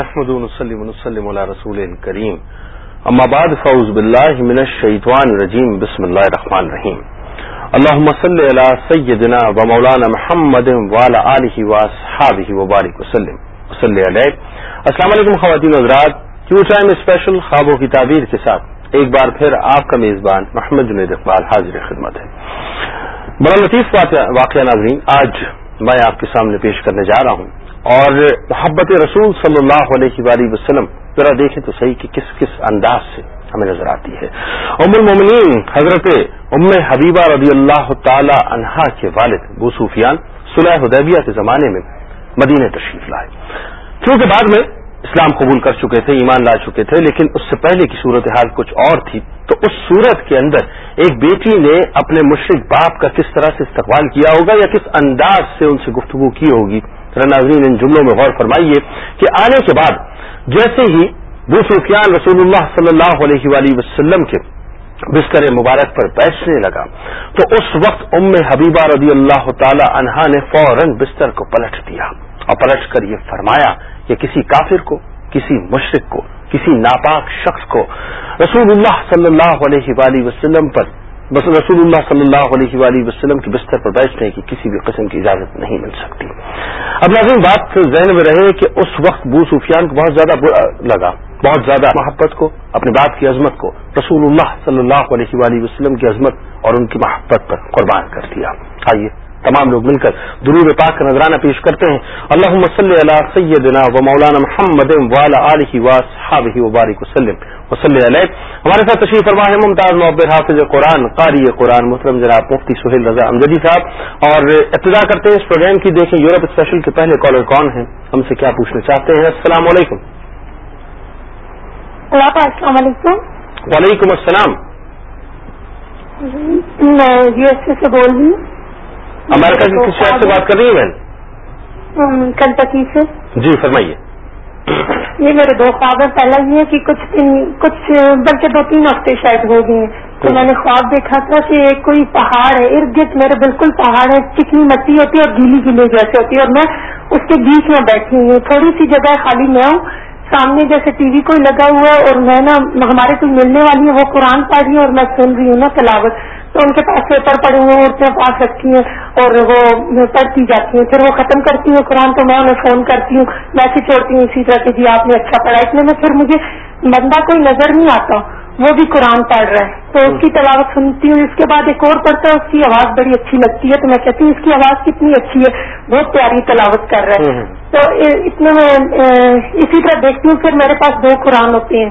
نحمد نسلم ونسلم على رسول کریم. اما بعد، فاعوذ باللہ من الشیطان الرجیم. بسم اللہ الرحمن الرحیم. اللهم صل على سيدنا ومولانا محمد وعلى اله واصحابه وبارك وسلم. وصلی علیہ. السلام علیکم خواتین حضرات. کیو ٹائم اسپیشل خوابوں کی تعبیر کے ساتھ ایک بار پھر آپ کا میزبان محمد جنید اقبال حاضر خدمت ہے. بڑا لطیف واقعہ ناظرین، آج میں آپ کے سامنے پیش کرنے جا رہا ہوں. اور محبت رسول صلی اللہ علیہ وآلہ وسلم، ذرا دیکھیں تو صحیح کہ کس کس انداز سے ہمیں نظر آتی ہے۔ ام المومنین حضرت ام حبیبہ رضی اللہ تعالی عنہا کے والد بو سفیان صلح حدیبیہ کے زمانے میں مدینہ تشریف لائے۔ کیونکہ بعد میں اسلام قبول کر چکے تھے، ایمان لا چکے تھے، لیکن اس سے پہلے کی صورتحال کچھ اور تھی۔ تو اس صورت کے اندر ایک بیٹی نے اپنے مشرق باپ کا کس طرح سے استقبال کیا ہوگا یا کس انداز سے ان سے گفتگو کی ہوگی؟ ناظرین، ان جملوں میں غور فرمائیے کہ آنے کے بعد جیسے ہی بو سفیان رسول اللہ صلی اللہ علیہ وآلہ وسلم کے بستر مبارک پر بیٹھنے لگا، تو اس وقت ام حبیبہ رضی اللہ تعالی عنہا نے فوراً بستر کو پلٹ دیا اور پلٹ کر یہ فرمایا کہ کسی کافر کو، کسی مشرق کو، کسی ناپاک شخص کو رسول اللہ صلی اللہ علیہ وآلہ وسلم پر بس رسول اللہ صلی اللہ علیہ وآلہ وسلم کے بستر پر بیٹھنے کی کسی بھی قسم کی اجازت نہیں مل سکتی۔ اب ناظرین، بات ذہن میں رہے کہ اس وقت بو سفیان کو بہت زیادہ برا لگا، بہت زیادہ محبت کو، اپنی بات کی عظمت کو، رسول اللہ صلی اللہ علیہ وآلہ وسلم کی عظمت اور ان کی محبت پر قربان کر دیا۔ آئیے۔ تمام لوگ مل کر درور پاک کا نذرانہ پیش کرتے ہیں۔ اللہ مسلی اللہ سیدنا و مولانا محمد والا علیہ واصحابہ وبارک وسلم۔ وسلم علیہ۔ ہمارے ساتھ تشریف فرما ہے ممتاز محبر حافظ قرآن قاری قرآن محترم جناب مفتی سہیل رضا امجدی صاحب۔ اور ابتدا کرتے ہیں اس پروگرام کی دیکھیں یورپ اسپیشل کے پہلے کالر کون ہیں؟ ہم سے کیا پوچھنا چاہتے ہیں؟ السلام علیکم۔ السلام علیکم۔ وعلیکم السلام۔ میں یو ایس اے سے بول رہی ہوں۔ امریکہ کی کس شہر سے بات کر رہی ہیں بہن؟ کنٹکی سے۔ جی فرمائیے۔ یہ میرے دو خواب ہیں۔ پہلا یہ ہے کہ کچھ کچھ بلکہ دو تین ہفتے شاید ہو گئے ہیں۔ تو میں نے خواب دیکھا تھا کہ کوئی پہاڑ ہے۔ ارد گرد میرے بالکل پہاڑ ہے۔ چکنی مٹی ہوتی ہے اور گیلی گیلی جیسے ہوتی ہے اور میں اس کے بیچ میں بیٹھی ہوں۔ تھوڑی سی جگہ خالی میں ہوں۔ سامنے جیسے ٹی وی کوئی لگا ہوا ہے اور میں نا ہمارے کوئی ملنے والی ہے وہ قرآن پڑھ رہی ہے اور میں سن رہی ہوں نا تلاوت۔ تو ان کے پاس پیپر پڑے ہوئے عورتیں پاس رکھتی ہیں اور وہ پڑھتی جاتی ہیں۔ پھر وہ ختم کرتی ہیں قرآن تو میں انہیں فون کرتی ہوں میسج چھوڑتی ہوں اسی طرح کہ جی آپ نے اچھا پڑھا۔ اتنے میں پھر مجھے بندہ کوئی نظر نہیں آتا۔ وہ بھی قرآن پڑھ رہا ہے تو اس کی تلاوت سنتی ہوں۔ اس کے بعد ایک اور پڑھتا ہے اس کی آواز بڑی اچھی لگتی ہے۔ تو میں کہتی ہوں اس کی آواز کتنی اچھی ہے۔ بہت پیاری تلاوت کر رہا ہے تو اتنے میں اسی طرح دیکھتی ہوں پھر میرے پاس دو قرآن ہوتے ہیں۔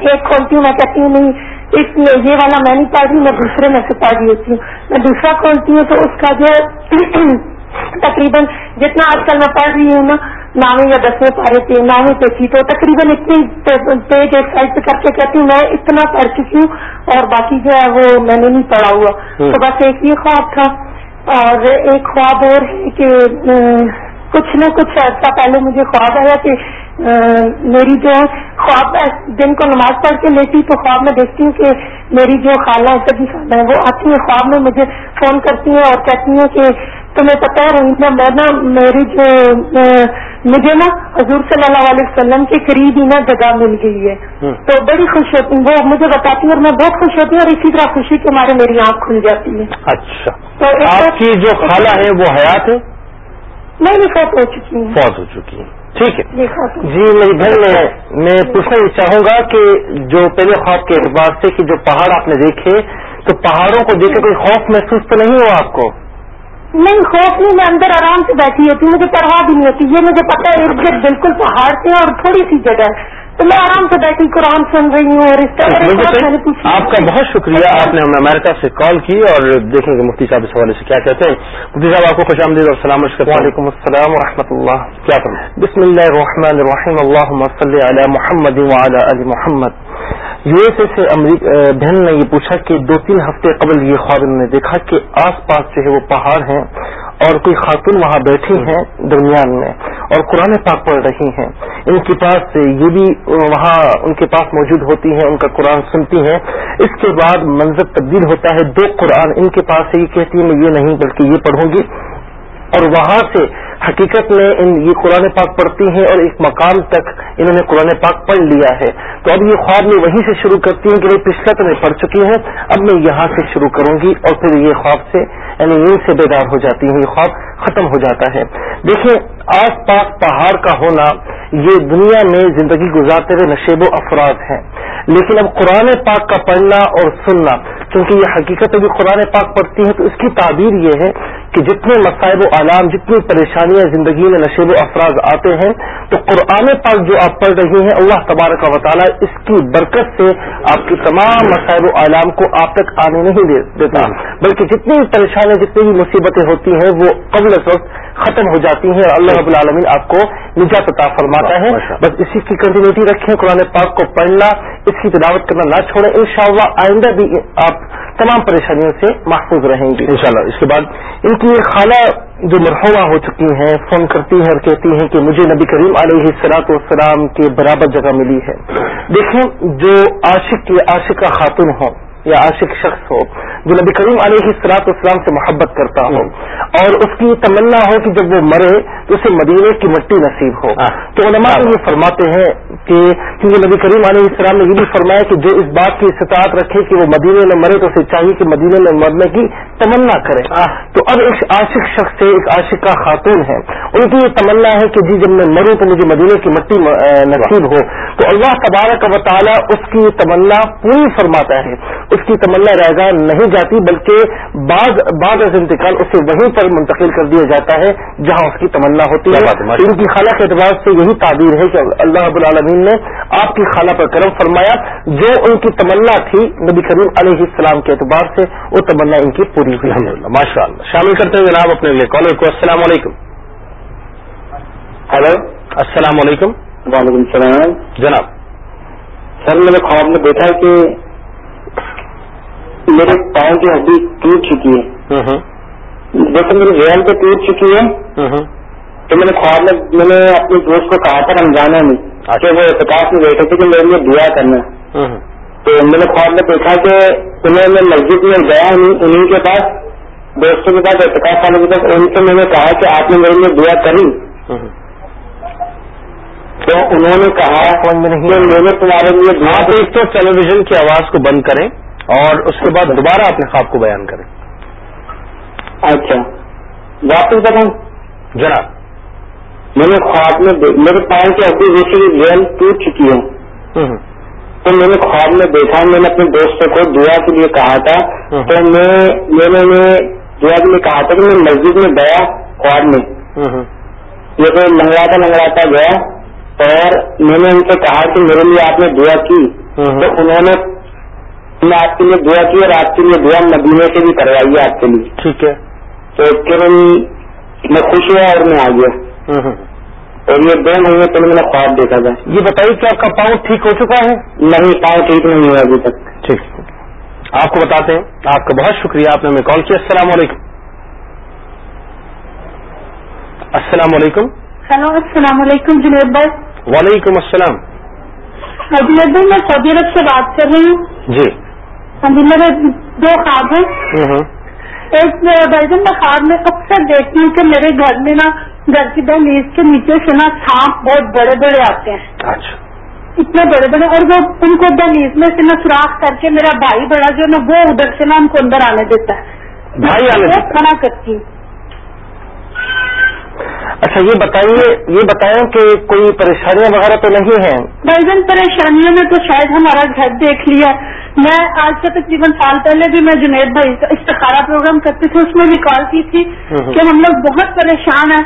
ایک کھولتی ہوں میں کہتی ہوں نہیں اس یہ والا میں نہیں پڑھ رہی میں دوسرے میں سے پڑھ رہی ہوتی ہوں۔ میں دوسرا کھولتی ہوں تو اس کا جو تقریباً جتنا آج کل میں پڑھ رہی ہوں نا نویں یا دسویں پارے پہ نویں پہ تھی تو تقریباً اتنی پیج ایک سائڈ پہ کر کے کہتی ہوں میں اتنا پڑھ چکی ہوں اور باقی جو ہے وہ میں نے نہیں پڑھا ہوا۔ تو بس ایک یہ خواب تھا اور ایک خواب اور ہے کہ کچھ نہ کچھ عرصہ پہلے مجھے خواب آیا کہ میری جو خواب دن کو نماز پڑھ کے لیتی تو خواب میں دیکھتی ہوں کہ میری جو خالہ سبھی خالہ ہیں وہ آتی ہیں خواب میں مجھے فون کرتی ہیں اور کہتی ہیں کہ تمہیں پتا ہے روحیتا میں نا میری جو مجھے نا حضور صلی اللہ علیہ وسلم کے قریب ہی نا جگہ مل گئی ہے۔ تو بڑی خوش ہوتی ہوں وہ مجھے بتاتی ہوں اور میں بہت خوش ہوتی ہوں اور اسی طرح خوشی کے ہمارے میری آنکھ کھل جاتی ہے۔ اچھا۔ تو آپ کی جو خالہ ہے وہ حیات ہے؟ نہیں نہیں فوت ہو چکی ہوں۔ فوت ہو چکی ہیں۔ ٹھیک ہے۔ جی میری بہن میں پوچھنا یہ چاہوں گا کہ جو پہلے خواب کے اعتبار سے کہ جو پہاڑ آپ نے دیکھے تو پہاڑوں کو دیکھ کے کوئی خوف محسوس تو نہیں ہوا آپ کو؟ نہیں خوف نہیں میں اندر آرام سے بیٹھی ہوتی مجھے پرواہ بھی نہیں ہوتی۔ یہ مجھے پتا ہے بالکل پہاڑ سے اور تھوڑی سی جگہ تو میں آرام سے بیٹھی قرآن سن رہی ہوں اور اس طرح آپ کا بہت شکریہ آپ نے ہمیں امریکہ سے کال کی اور دیکھیں گے مفتی صاحب اس حوالے سے کیا کہتے ہیں۔ مفتی صاحب آپ کو خوش آمدید اور کرتے ہیں وعلیکم السلام و رحمۃ اللہ۔ کیا بسم اللہ الرحمن الرحیم۔ اللہ صلی علی محمد وعلی علی محمد۔ یو ایس اے سے بہن نے یہ پوچھا کہ دو تین ہفتے قبل یہ خواب انہوں نے دیکھا کہ آس پاس جو ہے وہ پہاڑ ہیں اور کوئی خاتون وہاں بیٹھی ہیں درمیان میں اور قرآن پاک پڑھ رہی ہیں۔ ان کے پاس یہ بھی وہاں ان کے پاس موجود ہوتی ہیں، ان کا قرآن سنتی ہیں۔ اس کے بعد منظر تبدیل ہوتا ہے، دو قرآن ان کے پاس سے یہ کہتی ہے میں یہ نہیں بلکہ یہ پڑھوں گی۔ اور وہاں سے حقیقت میں ان یہ قرآن پاک پڑھتی ہیں اور ایک مقام تک انہوں نے قرآن پاک پڑھ لیا ہے۔ تو اب یہ خواب میں وہیں سے شروع کرتی ہیں کہ بھائی پچھلا تو میں پڑھ چکی ہوں اب میں یہاں سے شروع کروں گی اور پھر یہ خواب سے یعنی یہیں سے بیدار ہو جاتی ہیں، یہ خواب ختم ہو جاتا ہے۔ دیکھیں، آس پاس پہاڑ کا ہونا، یہ دنیا میں زندگی گزارتے ہوئے نشیب و افراد ہیں۔ لیکن اب قرآن پاک کا پڑھنا اور سننا کیونکہ یہ حقیقت ابھی قرآن پاک پڑھتی ہے تو اس کی تعبیر یہ ہے کہ جتنے مصائب و علام جتنی پریشانی پریشانیاں زندگی میں نشیب و افراد آتے ہیں تو قرآن پاک جو آپ پڑھ رہی ہیں اللہ تبارک و تعالیٰ اس کی برکت سے آپ کی تمام مصائب و علام کو آپ تک آنے نہیں دیتا۔ بلکہ جتنی بھی پریشانیاں جتنی بھی مصیبتیں ہوتی ہیں وہ قبل وقت ختم ہو جاتی ہیں اور اللہ رب العالمین آپ کو نجات عطا فرماتا ہے۔ بس اسی کی کنٹینیوٹی رکھیں قرآن پاک کو پڑھنا اس کی تلاوت کرنا نہ چھوڑیں۔ انشاءاللہ آئندہ بھی آپ تمام پریشانیوں سے محفوظ رہیں گے انشاءاللہ، اس کے بعد ان کی خالہ جو مرحوا ہو چکی ہیں، فون کرتی ہیں اور کہتی ہیں کہ مجھے نبی کریم علیہ السلاط والسلام کے برابر جگہ ملی ہے۔ دیکھیں جو عاشق کی عاشقہ خاتون ہوں یا عاشق شخص ہو جو نبی کریم علیہ السلاط اسلام سے محبت کرتا ہو اور اس کی تمنا ہو کہ جب وہ مرے تو اسے مدینے کی مٹی نصیب ہو۔ تو علماء یہ فرماتے ہیں کہ کیونکہ نبی کریم علیہ السلام نے یہ بھی فرمایا کہ جو اس بات کی استطاعت رکھے کہ وہ مدینے میں مرے تو اسے چاہیے کہ مدینے میں مرنے کی تمنا کرے۔ تو اب ایک عاشق شخص سے ایک عاشقہ خاتون ہے۔ ان کی یہ تمنا ہے کہ جی جب میں مروں تو مجھے مدینے کی مٹی نصیب ہو۔ تو اللہ تبارک و تعالیٰ اس کی تمنا پوری فرماتا ہے۔ اس کی تمنا رائے نہیں جاتی بلکہ بعد بعد از انتقال اسے وہیں پر منتقل کر دیا جاتا ہے جہاں اس کی تمنا ہوتی ہے۔ ان کی خالہ کے اعتبار سے یہی تعبیر ہے کہ اللہ رب العالمین نے آپ کی خالہ پر کرم فرمایا۔ جو ان کی تمنا تھی نبی کریم علیہ السلام کے اعتبار سے وہ تمنا ان کی پوری ہوئی۔ ماشاء اللہ۔ شامل کرتے ہوئے جناب اپنے لیے کالر کو السلام علیکم۔ ہلو۔ السلام علیکم۔ وعلیکم السلام۔ جناب۔ سر میں نے خواب میں دیکھا ہے کہ میرے پاؤں کی ہڈی ٹوٹ چکی ہے۔ جیسے میری ریل پہ ٹوٹ چکی ہے تو میں نے خواب میں میں نے اپنے دوست کو کہا تھا رمضانہ میں کہ وہ احتکاف میں بیٹھے تھے کہ میرے لیے دعا کرنا۔ تو میں نے خواب میں دیکھا کہ انہیں میں مسجد میں گیا انہیں کے پاس دوستوں کے پاس احتکاف والے کے پاس۔ ان سے میں نے کہا کہ آپ نے میرے لیے دعا کری۔ تو انہوں نے کہا کہ میں نے تمہارے لیے دعا تو ٹیلی ویژن کی آواز کو بند کریں۔ اور اس کے بعد دوبارہ اپنے خواب کو بیان کریں۔ اچھا۔ واپس بتاؤں جناب۔ میں نے خواب میں میرے پاؤں کی ابھی جیسے ریل ٹوٹ چکی ہے۔ تو میں نے خواب میں دیکھا میں نے اپنے دوستوں کو دعا کے لیے کہا تھا۔ تو میں میں نے دعا کے لیے کہا تھا کہ میں مسجد میں گیا خواب میں۔ یہ تو لنگڑاتا لنگڑاتا گیا۔ اور میں نے ان سے کہا کہ میرے لیے آپ نے دعا کی۔ تو انہوں نے میں آپ کے لیے دعا کی اور آپ کے لیے دعا مدینے سے بھی کروائی ہے آپ کے لیے۔ ٹھیک ہے۔ تو پھر میں خوش ہوا اور میں آ گیا اور یہ دو مہینے پہلے میں نے خواب دیکھا تھا۔ یہ بتائیے کہ آپ کا پاؤں ٹھیک ہو چکا ہے؟ نہیں پاؤں ٹھیک نہیں ہوا ابھی تک۔ ٹھیک۔ آپ کو بتاتے ہیں۔ آپ کا بہت شکریہ آپ نے ہمیں کال کیا۔ السلام علیکم۔ السلام علیکم۔ ہلو السلام علیکم جنید بھائی۔ وعلیکم السلام۔ جنید بھائی میں سعودی عرب سے بات کر رہی ہوں۔ جی۔ ہاں جی میرے دو خواب ہیں۔ ایک درجن میں خواب میں اکثر دیکھتی ہوں کہ میرے گھر میں نا گھر کی دہلیز کے نیچے سے نا سانپ بہت بڑے بڑے آتے ہیں۔ اچھا۔ اتنے بڑے بڑے اور وہ ان کو دہلیز میں سے نا سوراخ کر کے میرا بھائی بڑا جو نا وہ ادھر سے نا ان کو اندر آنے دیتا ہے۔ بھائی آنے ہے؟ کرتی ہوں اچھا یہ بتائیے یہ بتائیں کہ کوئی پریشانیاں وغیرہ تو نہیں ہیں؟ درجن پریشانیوں میں تو شاید ہمارا گھر دیکھ لیا۔ میں آج سے تقریباً سال پہلے بھی میں جنید بھائی کا استخارہ پروگرام کرتی تھی اس میں بھی کال کی تھی کہ ہم لوگ بہت پریشان ہیں۔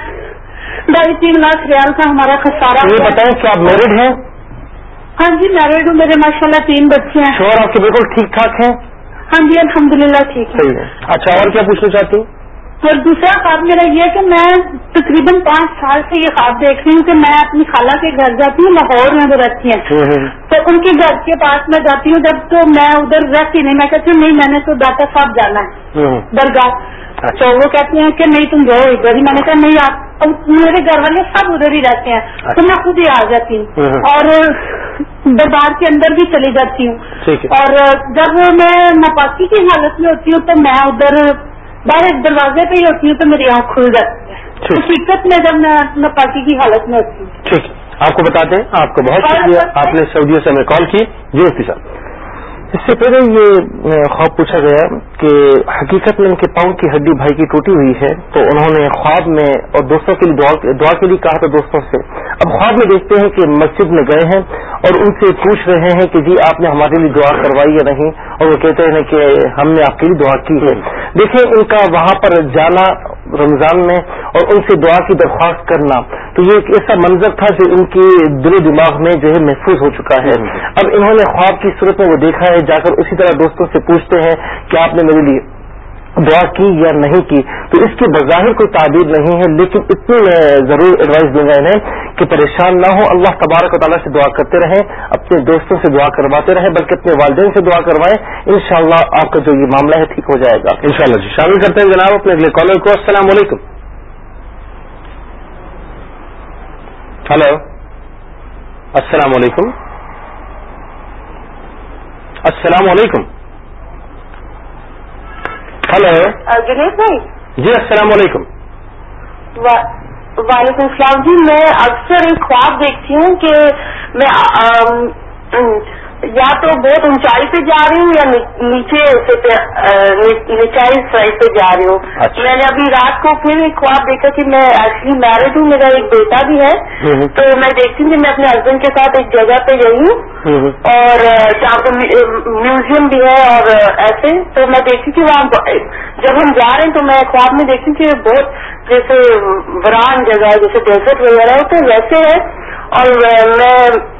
ڈھائی تین لاکھ ریال کا ہمارا خسارہ یہ۔ بتائیں کہ آپ میرڈ ہیں؟ ہاں جی میرڈ ہوں میرے ماشاء اللہ تین بچے ہیں۔ شوہر آپ کے بالکل ٹھیک ٹھاک ہیں؟ ہاں جی الحمد للہ ٹھیک ہے۔ اچھا اور کیا پوچھنا چاہتی؟ ہیں اور دوسرا خواب میرا یہ کہ میں تقریباً پانچ سال سے یہ خواب دیکھ رہی ہوں کہ میں اپنی خالہ کے گھر جاتی ہوں لاہور میں وہ رہتی ہیں۔ تو ان کے گھر کے پاس میں جاتی ہوں جب تو میں ادھر رہتی نہیں۔ میں کہتی ہوں نہیں میں نے تو داتا صاحب جانا ہے۔ درگاہ۔ تو وہ کہتے ہیں کہ نہیں تم جاؤ ادھر ہی۔ میں نے کہا نہیں آپ میرے گھر والے سب ادھر ہی رہتے ہیں۔ تو میں خود ہی آ جاتی ہوں۔ اور دربار کے اندر بھی چلی جاتی ہوں۔ اور جب میں ناپاکی کی حالت میں ہوتی ہوں تو میں ادھر باہر دروازے پہ ہی ہوتی ہوں تو میری آنکھ کھل جاتی ہے حقیقت میں جب میں نپاکی کی حالت میں ہوتی ہوں۔ ٹھیک۔ آپ کو بتاتے ہیں آپ کا بہت شکریہ۔ آپ نے سعودیہ سے ہمیں کال کی۔ جی مفتی صاحب اس سے پہلے یہ خواب پوچھا گیا کہ حقیقت میں ان کے پاؤں کی ہڈی بھائی کی ٹوٹی ہوئی ہے تو انہوں نے خواب میں اور دوستوں کے لیے دعا کے لیے کہا تھا دوستوں سے۔ اب خواب میں دیکھتے ہیں کہ مسجد میں گئے ہیں۔ اور ان سے پوچھ رہے ہیں کہ جی آپ نے ہمارے لیے دعا کروائی یا نہیں؟ اور وہ کہتے ہیں کہ ہم نے آپ کے لیے دعا کی ہے۔ دیکھیں ان کا وہاں پر جانا رمضان میں اور ان سے دعا کی درخواست کرنا تو یہ ایک ایسا منظر تھا جو ان کے دل و دماغ میں جو ہے محفوظ ہو چکا ہے۔ اب انہوں نے خواب کی صورت میں وہ دیکھا ہے جا کر اسی طرح دوستوں سے پوچھتے ہیں کہ آپ نے میرے لیے دعا کی یا نہیں کی، تو اس کی بظاہر کوئی تعبیر نہیں ہے، لیکن اتنی میں ضرور ایڈوائز دوں گا انہیں کہ پریشان نہ ہو اللہ تبارک و تعالیٰ سے دعا کرتے رہیں، اپنے دوستوں سے دعا کرواتے رہیں، بلکہ اپنے والدین سے دعا کروائیں۔ انشاءاللہ شاء آپ کا جو یہ معاملہ ہے، ٹھیک ہو جائے گا۔ ان شاء اللہ جی شامل کرتے ہیں جناب اپنے اگلے کالر کو، السلام علیکم۔ ہلو السلام علیکم۔ السلام علیکم۔ ہلو۔ جنید بھائی۔ جی السلام علیکم۔ وعلیکم السلام جی میں اکثر ایک خواب دیکھتی ہوں کہ میں یا تو بہت اونچائی پہ جا رہی ہوں یا نیچے نچائی سائڈ پہ جا رہی ہوں۔ اچھا۔ میں نے ابھی رات کو پھر ایک خواب دیکھا کہ میں ایکچولی میرڈ ہوں میرا ایک بیٹا بھی ہے۔ تو میں دیکھتی ہوں کہ میں اپنے ہسبینڈ کے ساتھ ایک جگہ پہ گئی ہوں۔ اور جہاں پہ میوزیم بھی ہے اور ایسے۔ تو میں دیکھتی کہ وہاں جب ہم جا رہے ہیں تو میں خواب میں دیکھتی کہ بہت جیسے وران جگہ جیسے ڈیزرٹ وغیرہ ہوتے ویسے ہے۔ اور میں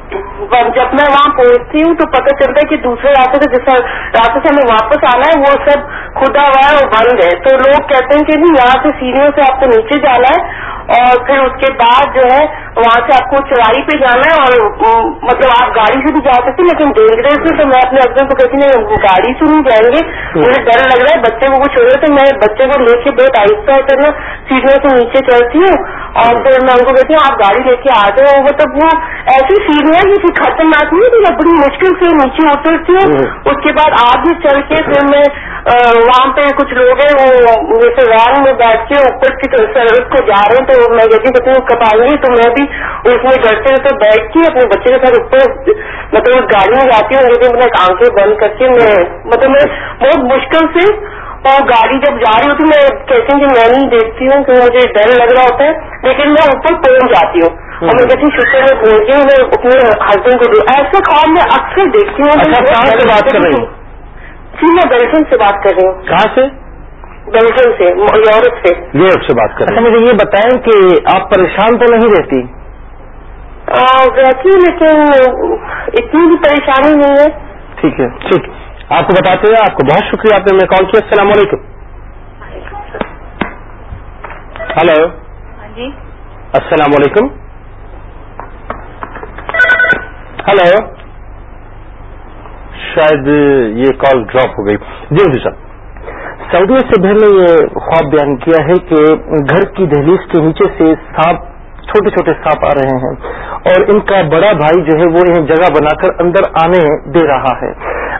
جب میں وہاں پہنچتی ہوں تو پتہ چلتا ہے کہ دوسرے راستے سے جس راستے سے ہمیں واپس آنا ہے، وہ سب کھدا ہوا ہے اور بند ہے۔ تو لوگ کہتے ہیں کہ نہیں، یہاں سے سیڑھیوں سے آپ کو نیچے جانا ہے اور پھر اس کے بعد جو ہے، وہاں سے آپ کو چڑھائی پہ جانا ہے اور مطلب آپ گاڑی سے بھی جا سکتے لیکن ڈینجرس ہے تو میں اپنے ہسبینڈ کو کہتی نہیں گاڑی سے نہیں جائیں گے۔ مجھے ڈر لگ رہا ہے، بچے کو کچھ ہو رہا ہے تو میں بچے کو لے کے بہت آہستہ ہوتا ہے سیڑھیوں سے نیچے چڑھتی ہوں اور پھر میں ان کو کہتی ہوں، آپ گاڑی لے کے آ جاؤ۔ مطلب وہ ایسی سیڑھیاں جیسی خطرناک نہیں ہے بڑی مشکل سے نیچے اترتی ہوں اس کے بعد آگے چل کے پھر میں وہاں پہ کچھ لوگ ہیں وہ جیسے وین میں بیٹھ کے اوپر کی سروس کو جا رہے ہیں تو میں ہوں کب آئیں گی تو میں بھی اس میں ڈرتے ہوتے بیٹھ کے اپنے بچے کے ساتھ اوپر مطلب گاڑی میں جاتی ہوں لیکن اپنے آنکھیں بند کر کے میں مطلب میں بہت مشکل سے اور گاڑی جب جا رہی ہوتی میں کہتی ہوں کہ میں نہیں دیکھتی ہوں کہ مجھے ڈر لگ رہا ہوتا ہے لیکن میں اوپر پہنچ جاتی ہوں۔ اور میں کہتی ہوں شکر میں میں اپنے ہسبینڈ کو ایسے خواب میں اکثر دیکھتی ہوں اچھا، بات کر رہی ہوں جی میں بیلجن سے بات کر رہی ہوں۔ کہاں سے؟ بیلجن سے یورپ سے۔ یورپ سے بات کر رہے ہیں اچھا، مجھے یہ بتائیں کہ آپ پریشان تو نہیں رہتی؟ رہتی لیکن اتنی بھی پریشانی نہیں ہے۔ ٹھیک ہے ٹھیک۔ آپ کو بتاتے ہیں آپ کو بہت شکریہ آپ نے ہمیں کال کیا۔ السلام علیکم۔ ہلو۔ ہاں جی۔ السلام علیکم۔ ہلو شاید یہ کال ڈراپ ہو گئی۔ جی جی سر سعودی سے نے یہ خواب بیان کیا ہے کہ گھر کی دہلیز کے نیچے سے سانپ، چھوٹے چھوٹے سانپ آ رہے ہیں اور ان کا بڑا بھائی جو ہے وہ انہیں جگہ بنا کر اندر آنے دے رہا ہے۔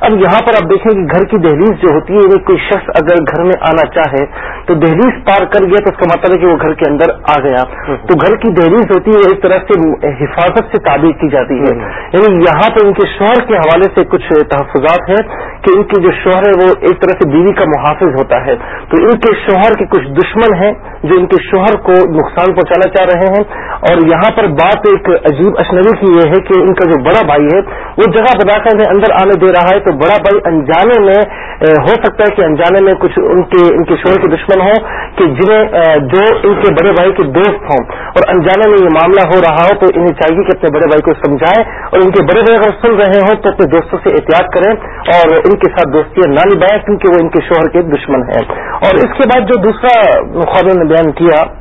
اب یہاں پر آپ دیکھیں کہ گھر کی دہلیز جو ہوتی ہے کوئی شخص اگر گھر میں آنا چاہے تو دہلیز پار کر گیا تو اس کا مطلب ہے کہ وہ گھر کے اندر آ گیا۔ تو گھر کی دہلیز ہوتی ہے ایک طرح سے حفاظت سے تعبیر کی جاتی ہے۔ یعنی یہاں پہ ان کے شوہر کے حوالے سے کچھ تحفظات ہیں کہ ان کے جو شوہر ہے وہ ایک طرح سے بیوی کا محافظ ہوتا ہے۔ تو ان کے شوہر کے کچھ دشمن ہیں جو ان کے شوہر کو نقصان پہنچانا چاہ رہے ہیں۔ اور یہاں پر بات ایک عجیب اشنوی کی یہ ہے کہ ان کا جو بڑا بھائی ہے، وہ جگہ بنا کر انہیں اندر آنے دے رہا ہے۔ تو بڑا بھائی انجانے میں ہو سکتا ہے کہ انجانے میں کچھ ان کے ان کے شوہر کے دشمن ہوں کہ جنہیں جو ان کے بڑے بھائی کے دوست ہوں۔ اور انجانے میں یہ معاملہ ہو رہا ہو تو انہیں چاہیے کہ اپنے بڑے بھائی کو سمجھائیں اور ان کے بڑے بھائی اگر سن رہے ہوں تو اپنے دوستوں سے احتیاط کریں اور ان کے ساتھ دوستیاں نہ نبھائیں کیونکہ وہ ان کے شوہر کے دشمن ہیں۔ اور اس کے بعد جو دوسرا خواب نے بیان کیا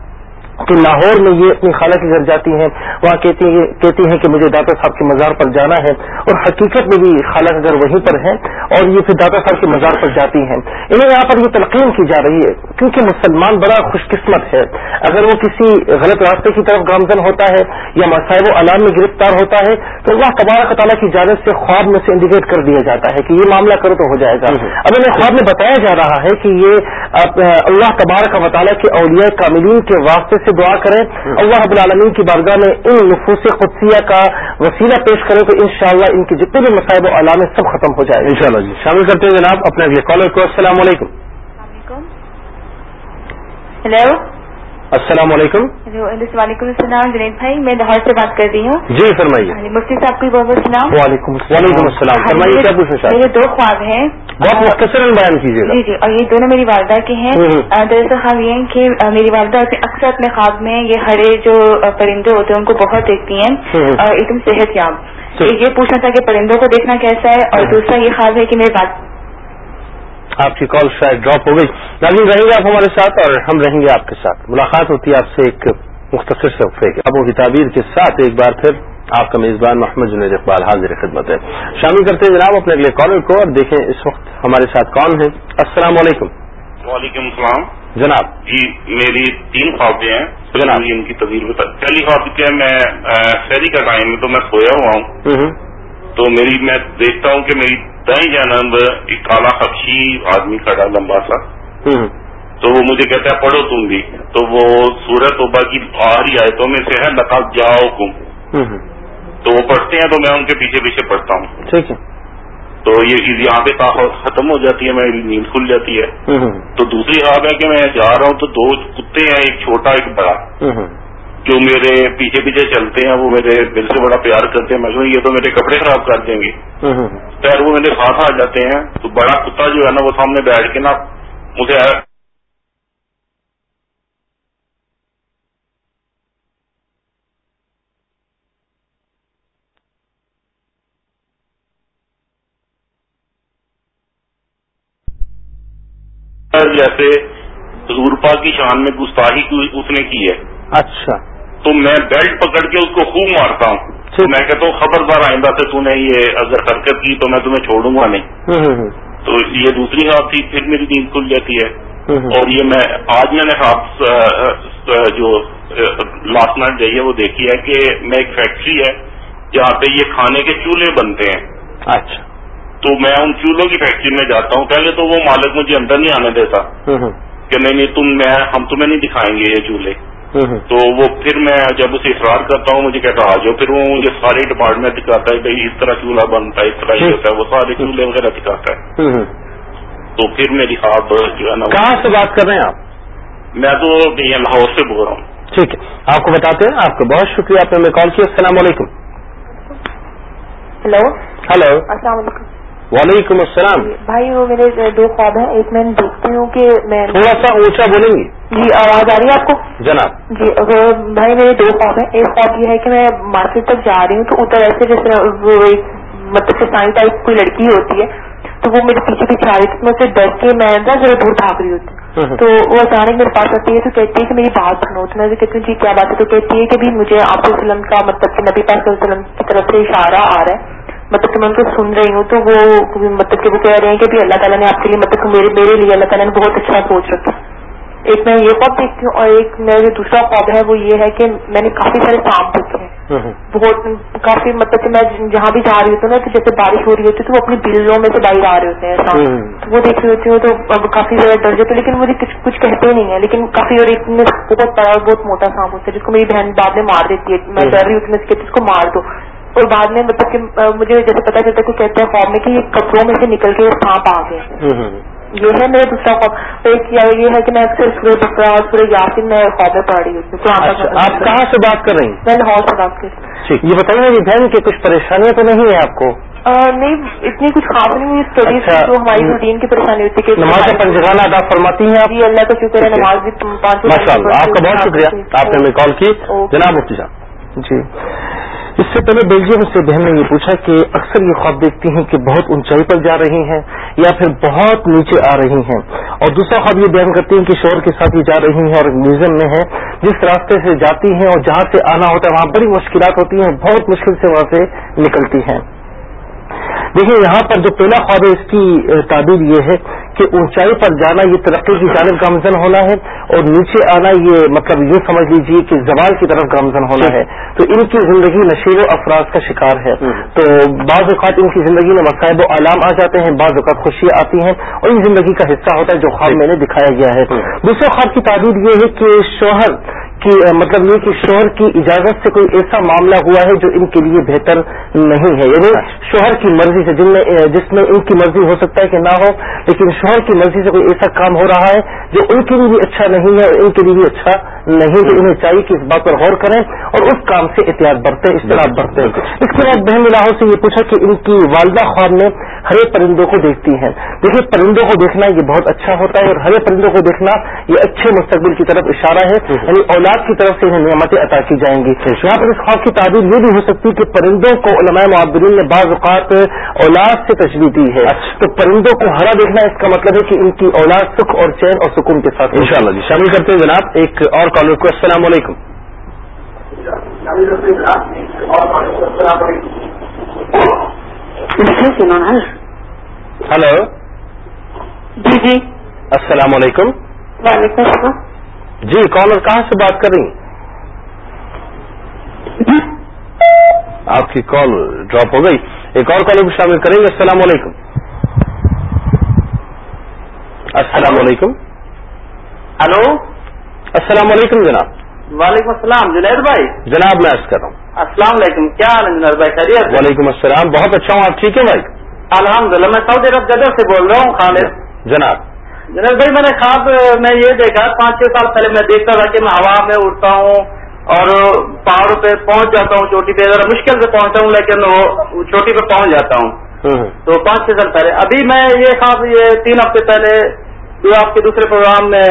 کہ لاہور میں یہ اپنی خالہ کے گھر جاتی ہیں وہاں کہتی ہیں کہ مجھے داتا صاحب کے مزار پر جانا ہے۔ اور حقیقت میں بھی خالہ کا گھر وہیں پر ہے اور یہ پھر دادا صاحب کے مزار پر جاتی ہیں۔ انہیں یہاں پر یہ تلقین کی جا رہی ہے کیونکہ مسلمان بڑا خوش قسمت ہے۔ اگر وہ کسی غلط راستے کی طرف گامزن ہوتا ہے یا مسائل و علام میں گرفتار ہوتا ہے تو اللہ تبارک تعالیٰ کی جانب سے خواب میں سے انڈیکیٹ کر دیا جاتا ہے کہ یہ معاملہ کرو تو ہو جائے گا۔ اب انہیں خواب میں بتایا جا رہا ہے کہ یہ اللہ تبارک مطالعہ کے اولیاء کاملین کے واسطے سے دعا کریں۔ اللہ رب العالمین کی بارگاہ میں ان نفوس قدسیہ کا وسیلہ پیش کریں تو انشاءاللہ ان کے جتنے بھی مسائل و علام سب ختم ہو جائے ان جی۔ شامل کرتے ہیں جناب اپنے کالر کو۔ السلام علیکم۔ ہیلو السلام علیکم۔ وعلیکم السلام جنید بھائی میں لاہور سے بات کر رہی ہوں۔ جی فرمائیے۔ ہاں جی، مفتی صاحب کو بہت بہت سلام۔ وعلیکم وعلیکم السلام۔ فرمائیے کیا پوچھنا چاہتے میرے دو خواب ہیں۔ بہت مختصر بیان کیجیے جی جی اور یہ دونوں میری والدہ کے ہیں۔ دراصل خواب یہ ہیں کہ میری والدہ اکثر اپنے خواب میں یہ ہرے جو پرندے ہوتے ہیں ان کو بہت دیکھتی ہیں۔ اور ایک دم صحت یاب۔ یہ پوچھنا تھا کہ پرندوں کو دیکھنا کیسا ہے اور دوسرا یہ خواب ہے کہ بات آپ کی کال شاید ڈراپ ہو گئی۔ ناظرین رہیں گے آپ ہمارے ساتھ اور ہم رہیں گے آپ کے ساتھ۔ ملاقات ہوتی ہے آپ سے ایک مختصر کے۔ ابو کی تعبیر کے ساتھ ایک بار پھر آپ کا میزبان محمد جنید اقبال حاضر خدمت ہے۔ شامل کرتے ہیں جناب اپنے اگلے کالر کو اور دیکھیں اس وقت ہمارے ساتھ کون ہے السلام علیکم۔ وعلیکم السلام۔ جناب۔ جی میری تین خوابیں ہیں۔ جناب۔ ان کی تصویر بتا پہلی خواب کیا میں شہری کا ٹائم ہے تو میں سویا ہوا ہوں۔ تو میری میں دیکھتا ہوں کہ میری دائیں جانب ایک کالا خبشی آدمی کھڑا لمبا سا۔ تو وہ مجھے کہتا ہے پڑھو تم بھی۔ تو وہ سورت توبہ کی آخری آیتوں میں سے ہے لقب جاؤ کم تو وہ پڑھتے ہیں تو میں ان کے پیچھے پیچھے پڑھتا ہوں۔ ٹھیک ہے۔ تو یہ یہاں پہ ختم ہو جاتی ہے میری نیند کھل جاتی ہے۔ تو دوسری خواب ہے کہ میں جا رہا ہوں تو دو کتے ہیں ایک چھوٹا ایک بڑا۔ جو میرے پیچھے پیچھے چلتے ہیں وہ میرے دل سے بڑا پیار کرتے ہیں۔ میں یہ تو میرے کپڑے خراب کر دیں گے۔ پیر وہ میرے ساتھ آ جاتے ہیں۔ تو بڑا کتا جو ہے نا وہ سامنے بیٹھ کے نا مجھے جیسے حضور پاک کی شان میں گستاخی اس نے کی ہے۔ اچھا۔ تو میں بیلٹ پکڑ کے اس کو خوب مارتا ہوں۔ تو میں کہتا ہوں خبردار آئندہ سے تو نے یہ اگر حرکت کی تو میں تمہیں چھوڑوں گا نہیں۔ تو یہ دوسری خواب تھی پھر میری نیند کھل جاتی ہے۔ اور یہ میں آج میں نے خواب جو لاسٹ نائٹ ہے وہ دیکھی ہے کہ میں ایک فیکٹری ہے جہاں پہ یہ کھانے کے چولہے بنتے ہیں۔ اچھا۔ تو میں ان چولہوں کی فیکٹری میں جاتا ہوں۔ پہلے تو وہ مالک مجھے اندر نہیں آنے دیتا۔ کہ نہیں نہیں تم میں ہم تمہیں نہیں دکھائیں گے یہ چولہے تو وہ پھر میں جب اسے اصرار کرتا ہوں مجھے کہتا آ جاؤ۔ پھر وہ مجھے سارے ڈپارٹمنٹ دکھاتا ہے بھائی اس طرح چولہا بنتا ہے اس طرح یہ ہوتا ہے وہ سارے چولہے وغیرہ دکھاتا ہے۔ تو پھر میری خواب جو ہے نا کہاں سے بات کر رہے ہیں آپ؟ میں تو لاہور سے بول رہا ہوں۔ ٹھیک ہے۔ آپ کو بتاتے ہیں آپ کا بہت شکریہ آپ نے ہمیں کال کیا۔ السلام علیکم۔ ہلو ہلو السلام علیکم۔ وعلیکم السلام. بھائی وہ میرے دو خواب ہیں. ایک میں دیکھتی ہوں کہ میں تھوڑا سا اونچا بولیں گی جی آواز آ رہی ہے آپ کو؟ جناب. جی بھائی میرے دو خواب ہیں. ایک خواب یہ ہے کہ میں مارکیٹ تک جا رہی ہوں تو ادھر ایسے جیسے مطلب کسانی ٹائپ کوئی لڑکی ہوتی ہے تو وہ میرے پیچھے پیچھے آ رہی تھی میں اسے ڈر کے میں ذرا دور بھاگ رہی ہوتی تو وہ اچانک میرے پاس آتی ہے تو کہتی ہے کہ میری بات سنو۔ تو میں کہتی ہوں جی کیا بات ہے؟ تو کہتی ہے کہ بھی مجھے آپ وسلم کا مطلب کہ نبی پاک وسلم کی طرف سے اشارہ آ رہا ہے۔ مطلب کہ میں ان کو سن رہی ہوں تو وہ مطلب کہ وہ کہہ رہے ہیں کہ اللہ تعالیٰ نے آپ کے لیے مطلب کہ میرے میرے لیے اللہ تعالیٰ نے بہت اچھا سوچ رکھا۔ ایک میں یہ خواب دیکھتی ہوں اور ایک میرا جو دوسرا خواب ہے وہ یہ ہے کہ میں نے کافی سارے سانپ دیکھے ہیں۔ بہت کافی مطلب کہ میں جہاں بھی جا رہی ہوتی ہوں نا تو جیسے بارش ہو رہی ہوتی ہے تو وہ اپنی بلوں میں سے باہر آ رہے ہوتے ہیں سانپ وہ دیکھ رہی ہوتی ہوں تو کافی زیادہ ڈر جاتے لیکن مجھے کچھ کہتے نہیں ہے لیکن کافی اور ایک بہت بڑا اور بہت موٹا سانپ ہوتا ہے جس کو میری بہن بعد میں مار دیتی ہے۔ میں ڈر رہی ہوتی ہوں اس کو مار دو۔ اور بعد میں مطلب کہ مجھے جیسے پتا چلتا کہ کہتے ہیں خواب میں کہ یہ کپڑوں میں سے نکل کے سانپ آ گئے. یہ ہے میرا دوسرا خواب ایک یہ ہے کہ میں اکثر سورے بکرا اور پورے یاسین میں خواب میں پڑھ رہی ہوں آپ کہاں سے بات کر رہی ہیں؟ میں لاہور سے بات کر رہی ہوں۔ یہ بتائیے میری بہن کی کچھ پریشانیاں تو نہیں ہے آپ کو؟ نہیں اتنی کچھ خاص نہیں ہوئی اسٹڈیز جو ہماری روٹین کی پریشانی ہوتی ہے نماز پنجگانہ ادا فرماتی ہیں آپ؟ جی اللہ کا شکر ہے نماز بھی ماشاء اللہ آپ کا بہت شکریہ آپ نے ہمیں کال کی۔ جناب مفتی صاحب۔ جی۔ اس سے پہلے بیلجیم سے بہن نے یہ پوچھا کہ اکثر یہ خواب دیکھتی ہیں کہ بہت اونچائی پر جا رہی ہیں یا پھر بہت نیچے آ رہی ہیں۔ اور دوسرا خواب یہ بیان کرتی ہیں کہ شور کے ساتھ ہی جا رہی ہیں اور میوزیم میں ہیں۔ جس راستے سے جاتی ہیں اور جہاں سے آنا ہوتا ہے، وہاں بڑی مشکلات ہوتی ہیں، بہت مشکل سے وہاں سے نکلتی ہیں۔ دیکھیے یہاں پر جو پہلا خواب ہے اس کی تعبیر یہ ہے کہ اونچائی پر جانا یہ ترقی کی جانب گامزن ہونا ہے اور نیچے آنا یہ مطلب یہ سمجھ لیجیے کہ زوال کی طرف گامزن ہونا ہے۔ تو ان کی زندگی نشیر و افراد کا شکار ہے۔ تو بعض اوقات ان کی زندگی میں مصائب و علام آ جاتے ہیں بعض اوقات خوشیاں آتی ہیں اور ان زندگی کا حصہ ہوتا ہے جو خواب میں نے دکھایا گیا ہے۔ دوسرے خواب کی تعبیر یہ ہے کہ شوہر کہ مطلب یہ کہ شوہر کی اجازت سے کوئی ایسا معاملہ ہوا ہے جو ان کے لیے بہتر نہیں ہے۔ یعنی شوہر کی مرضی سے، جن میں جس میں ان کی مرضی ہو سکتا ہے کہ نہ ہو، لیکن شوہر کی مرضی سے کوئی ایسا کام ہو رہا ہے جو ان کے لیے بھی اچھا نہیں ہے اور ان کے لیے بھی اچھا نہیں، تو انہیں چاہیے کہ اس بات پر غور کریں اور اس کام سے احتیاط برتیں، اجتناب برتیں۔ اس کے بعد بہن ملاحوں سے یہ پوچھا کہ ان کی والدہ خواب میں ہرے پرندوں کو دیکھتی ہیں۔ دیکھیے پرندوں کو دیکھنا یہ بہت اچھا ہوتا ہے اور ہرے پرندوں کو دیکھنا یہ اچھے مستقبل کی طرف اشارہ ہے۔ یعنی اولاد کی طرف سے انہیں نعمتیں عطا کی جائیں گی۔ یہاں پر اس خواب کی تعبیر یہ بھی ہو سکتی ہے کہ پرندوں کو علماء معبرین نے بعض اوقات اولاد سے تشویح دی ہے۔ اچھا۔ تو پرندوں کو ہرا دیکھنا اس کا مطلب ہے کہ ان کی اولاد سکھ اور چین اور سکون کے ساتھ ان شاء اللہ جی۔ شامل کرتے ہیں جناب ایک اور کالر کو السلام علیکم۔ ہلو۔ جی جی۔ السلام علیکم۔ وعلیکم السلام۔ جی کالر کہاں سے بات کر رہی ہیں؟ آپ کی کال ڈراپ ہو گئی۔ ایک اور کالر کو شامل کریں گے۔ السلام علیکم۔ السلام علیکم۔ ہلو۔ السلام علیکم جناب۔ وعلیکم السلام جنید بھائی۔ جناب میں عرض کر رہا ہوں۔ السلام علیکم کیا حال ہے جنید بھائی؟ خیریت وعلیکم السلام بہت اچھا ہوں آپ ٹھیک ہے بھائی؟ الحمد للہ میں سعودی عرب جدہ سے بول رہا ہوں خالد۔ جناب۔ جنید بھائی میں نے خواب میں یہ دیکھا پانچ چھ سال پہلے میں دیکھتا تھا کہ میں ہوا میں اڑتا ہوں اور پہاڑوں پہ پہنچ جاتا ہوں چوٹی پہ ذرا مشکل سے پہنچتا ہوں لیکن وہ چوٹی پہ پہنچ جاتا ہوں۔ تو پانچ چھ سال پہلے ابھی میں یہ خواب یہ تین ہفتے پہلے جو آپ کے دوسرے پروگرام میں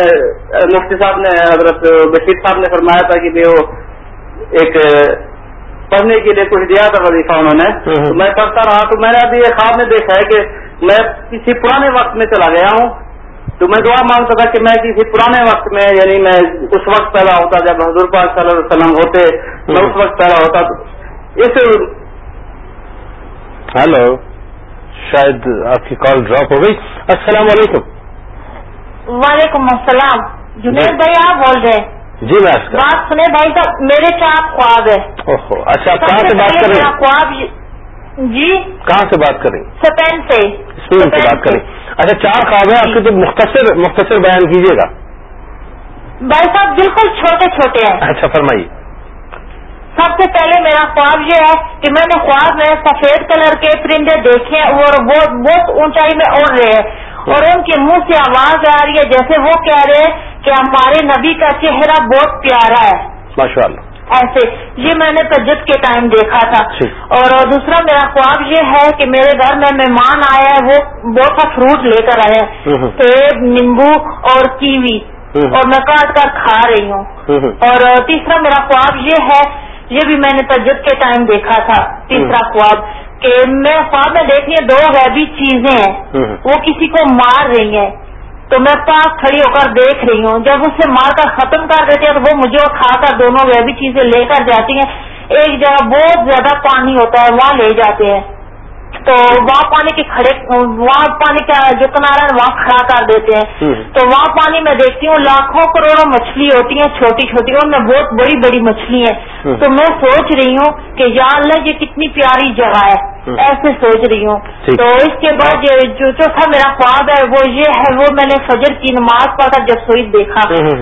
مفتی صاحب نے حضرت بشیر صاحب نے فرمایا تھا کہ وہ ایک پڑھنے کے لیے کچھ دیا تھا وظیفہ انہوں نے۔ تو میں پڑھتا رہا تو میں نے ابھی یہ خواب میں دیکھا ہے کہ میں کسی پرانے وقت میں چلا گیا ہوں۔ تو میں دعا مانگتا تھا کہ میں کسی پرانے وقت میں یعنی میں اس وقت پیدا ہوتا جب حضور پاک صلی اللہ علیہ وسلم ہوتے میں اس وقت پیدا ہوتا۔ تو اس ہلو شاید آپ کی کال ڈراپ ہو گئی۔ السلام علیکم۔ وعلیکم السلام۔ جنید بھائی آپ بول رہے ہیں۔ جی میں بات سنے بھائی صاحب میرے چار خواب ہے اچھا کہاں سے بات کر رہے ہیں؟ خواب جی؟ کہاں سے بات کر رہی ہیں؟ سپین سے۔ اسپین سے بات کریں اچھا چار خواب ہیں آپ کے تو مختصر مختصر بیان کیجیے گا۔ بھائی صاحب بالکل چھوٹے چھوٹے ہیں۔ اچھا فرمائیے۔ سب سے پہلے میرا خواب یہ ہے کہ میں نے خواب میں سفید کلر کے پرندے دیکھے اور وہ بہت اونچائی میں اڑ رہے ہیں۔ اور ان کے منہ سے آواز آ رہی ہے جیسے وہ کہہ رہے ہیں کہ ہمارے نبی کا چہرہ بہت پیارا ہے۔ ماشاء اللہ ایسے یہ میں نے تجد کے ٹائم دیکھا تھا۔ اور دوسرا میرا خواب یہ ہے کہ میرے گھر میں مہمان آیا ہے وہ بہت سا فروٹ لے کر آئے سیب نیمبو اور کیوی۔ اور میں کاٹ کر کھا رہی ہوں۔ اور تیسرا میرا خواب یہ ہے یہ بھی میں نے تجد کے ٹائم دیکھا تھا تیسرا خواب کہ میں خواب میں دیکھنی دو ویبی چیزیں ہیں۔ وہ کسی کو مار رہی ہیں۔ تو میں پاس کھڑی ہو کر دیکھ رہی ہوں۔ جب اسے مار کر ختم کر دیتے ہیں تو وہ مجھے کھا کر دونوں بھی چیزیں لے کر جاتی ہیں۔ ایک جگہ بہت زیادہ پانی ہوتا ہے وہاں لے جاتے ہیں۔ تو وہاں پانی کے کھڑے وہاں پانی کا جو کنارا ہے وہاں کھڑا کر دیتے ہیں۔ تو وہاں پانی میں دیکھتی ہوں لاکھوں کروڑوں مچھلی ہوتی ہیں چھوٹی چھوٹی ان میں بہت بڑی بڑی مچھلی ہیں۔ تو میں سوچ رہی ہوں کہ یا اللہ یہ کتنی پیاری جگہ ہے۔ ایسے سوچ رہی ہوں۔ تو اس کے بعد جو چوتھا میرا خواب ہے وہ یہ ہے وہ میں نے فجر کی نماز پڑھا جب سوئی دیکھا۔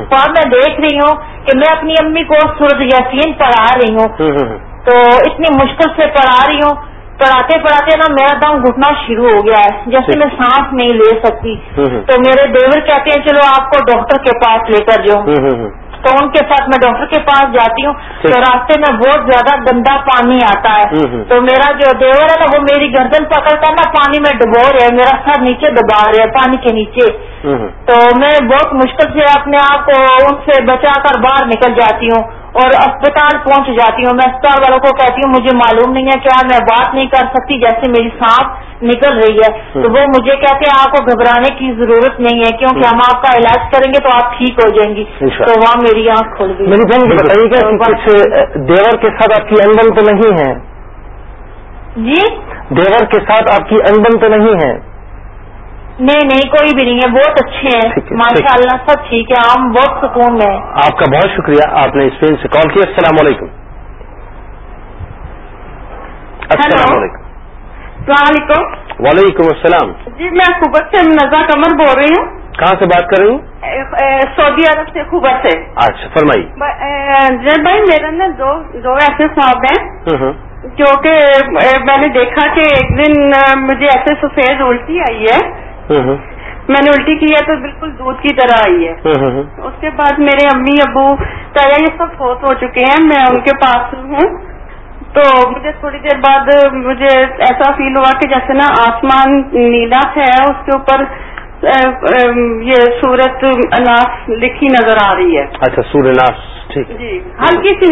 خواب میں دیکھ رہی ہوں کہ میں اپنی امی کو سورج یاسین پڑھا رہی ہوں۔ تو اتنی مشکل سے پڑھا رہی ہوں پڑھاتے پڑھاتے نا میرا دم گھٹنا شروع ہو گیا ہے۔ جیسے میں سانس نہیں لے سکتی۔ تو میرے دیور کہتے ہیں چلو آپ کو ڈاکٹر کے پاس لے کر جاؤں۔ تو ان کے ساتھ میں ڈاکٹر کے پاس جاتی ہوں تو راستے میں بہت زیادہ گندا پانی آتا ہے۔ تو میرا جو دیور ہے نا وہ میری گردن پکڑ کر نا پانی میں ڈبو رہے میرا سر نیچے دبا رہے پانی کے نیچے۔ تو میں بہت مشکل سے اپنے آپ کو ان سے بچا کر باہر نکل جاتی ہوں اور اسپتال پہنچ جاتی ہوں۔ میں اسپتال والوں کو کہتی ہوں مجھے معلوم نہیں ہے کیا میں بات نہیں کر سکتی جیسے میری سانپ نکل رہی ہے۔ تو وہ مجھے کہتے ہیں آپ کو گھبرانے کی ضرورت نہیں ہے کیونکہ ہم آپ کا علاج کریں گے تو آپ ٹھیک ہو جائیں گی۔ تو وہاں میری آنکھ کھل گئی۔ میری بہن بتائیے گا کچھ دیور کے ساتھ آپ کی انگن تو نہیں ہے؟ جی؟ دیور کے ساتھ آپ کی انبن تو نہیں ہے؟ نہیں نہیں کوئی بھی نہیں ہے۔ بہت اچھے ہیں۔ ماشاء اللہ سب ٹھیک ہے۔ ہم بہت سکون میں آپ کا بہت شکریہ۔ آپ نے اسپین سے کال کیا السلام علیکم۔ السلام علیکم۔ السلام علیکم۔ وعلیکم السلام۔ جی میں خوبت سے نزا قمر بول رہی ہوں۔ کہاں سے بات کر رہی ہوں؟ سعودی عرب سے خوبت سے۔ اچھا فرمائیے۔ جی بھائی میرے نا دو دو ایسے خواب ہیں۔ ہوں ہوں جو کہ میں نے دیکھا کہ ایک دن مجھے ایسے سفید الٹی آئی ہے۔ ہوں میں نے الٹی کی ہے تو بالکل دودھ کی طرح آئی ہے۔ اس کے بعد میرے امی ابو تایا یہ سب فوت ہو چکے ہیں۔ میں ان کے پاس ہوں۔ تو مجھے تھوڑی دیر بعد مجھے ایسا فیل ہوا کہ جیسے نا آسمان نیلا ہے اس کے اوپر یہ سورت اناس لکھی نظر آ رہی ہے۔ اچھا سورہ ناس ٹھیک۔ جی ہلکی سی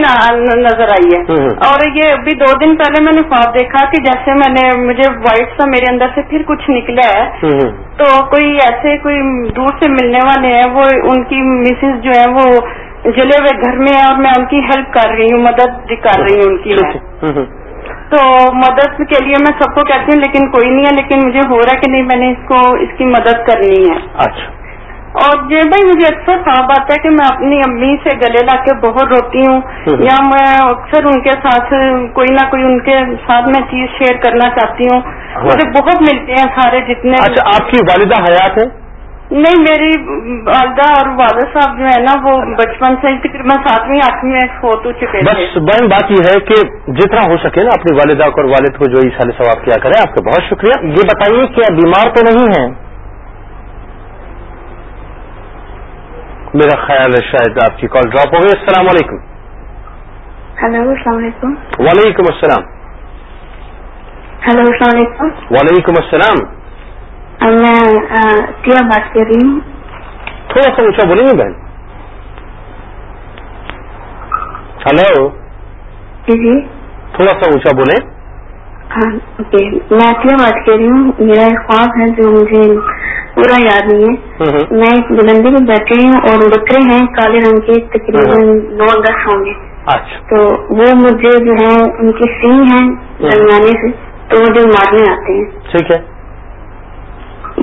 نظر آئی ہے۔ اور یہ ابھی دو دن پہلے میں نے خواب دیکھا کہ جیسے میں نے مجھے وائٹ سا میرے اندر سے پھر کچھ نکلا ہے۔ تو کوئی ایسے کوئی دور سے ملنے والے ہیں وہ ان کی مسز جو ہے وہ جلے ہوئے گھر میں اور میں ان کی ہیلپ کر رہی ہوں مدد کر رہی ہوں ان کی میں۔ تو مدد کے لیے میں سب کو کہتی ہوں لیکن کوئی نہیں ہے لیکن مجھے ہو رہا ہے کہ نہیں میں نے اس کو اس کی مدد کرنی ہے۔ اچھا۔ اور یہ بھائی مجھے اکثر خواب آتا ہے کہ میں اپنی امی سے گلے لا کے بہت روتی ہوں ہوں۔ یا میں اکثر ان کے ساتھ کوئی نہ کوئی ان کے ساتھ میں چیز شیئر کرنا چاہتی ہوں۔ مجھے بہت ملتے ہیں سارے جتنے اچھا آپ کی والدہ حیات ہے نہیں میری والدہ اور والد صاحب جو ہے نا وہ بچپن سے تقریباً ساتویں آٹھویں میں فوت ہو چکے تھے۔ بس بہن بات یہ ہے کہ جتنا ہو سکے نا اپنی والدہ کو اور والد کو جو سال ثواب کیا کریں آپ کا بہت شکریہ۔ یہ بتائیے آپ بیمار تو نہیں ہیں؟ میرا خیال ہے شاید آپ کی کال ڈراپ ہو گئی۔ السلام علیکم۔ ہلو السلام علیکم۔ وعلیکم السلام۔ ہلو السلام علیکم۔ وعلیکم السلام۔ میں کیا بات کر رہی ہوں؟ تھوڑا سا اونچا بولیں گے بہن۔ ہلو جی جی۔ تھوڑا سا اونچا بولیں۔ ہاں میں کیا بات کر رہی ہوں؟ میرا ایک خواب ہے جو مجھے پورا یاد نہیں ہے۔ ہوں ہوں میں ایک بلندی میں بیٹھی ہوں اور بکرے ہیں کالے رنگ کے تقریباً نو دس ہوں گے۔ اچھا۔ تو وہ مجھے جو ہے ان کی سینگ ہیں درمیانے سے تو مجھے مارنے آتے ہیں۔ ٹھیک ہے۔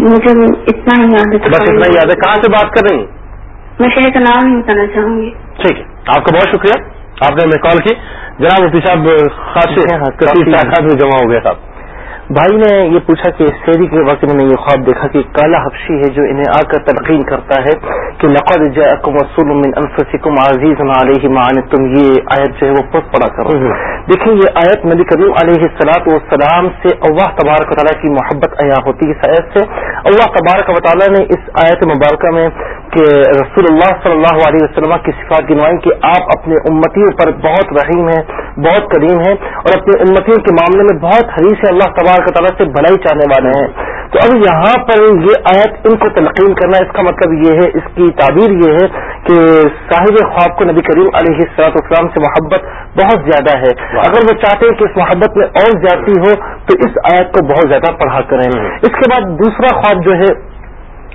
مجھے اتنا ہی یاد ہے بس اتنا ہی یاد ہے۔ کہاں سے بات کر رہی ہیں؟ میں شہر کا نام نہیں بتانا چاہوں گی۔ ٹھیک ہے۔ آپ کا بہت شکریہ۔ آپ نے ہمیں کال کی۔ جناب مفتی صاحب خاصے ہاں، کثیر کافی- تعداد میں جمع ہو گیا صاحب۔ بھائی نے یہ پوچھا کہ شیری کے وقت انہوں نے یہ خواب دیکھا کہ کالا حبشی ہے جو انہیں آ کر تلقین کرتا ہے کہ لقد جاءکم رسول من انفسکم عزیز علیہ ما عنتم یہ آیت جو ہے وہ خود پڑا کرو۔ دیکھیں یہ آیت نبی کریم علیہ السلاط والسلام سے اللہ تبارک و تعالیٰ کی محبت عیا ہوتی ہے اس آیت سے اللہ تبارک و تعالیٰ نے اس آیت مبارکہ میں کہ رسول اللہ صلی اللہ علیہ وسلم کی صفات گنوائیں کہ آپ اپنے امتیوں پر بہت رحیم ہیں بہت کریم ہیں اور اپنے امتیوں کے معاملے میں بہت حریص ہے اللہ تبارک تعالیٰ سے بھلائی چاہنے والے ہیں۔ تو اب یہاں پر یہ آیت ان کو تلقین کرنا اس کا مطلب یہ ہے اس کی تعبیر یہ ہے کہ صاحب خواب کو نبی کریم علیہ السلاط اسلام سے محبت بہت زیادہ ہے۔ اگر وہ چاہتے ہیں کہ اس محبت میں اور زیادتی ہو تو اس آیت کو بہت زیادہ پڑھا کریں۔ اس کے بعد دوسرا خواب جو ہے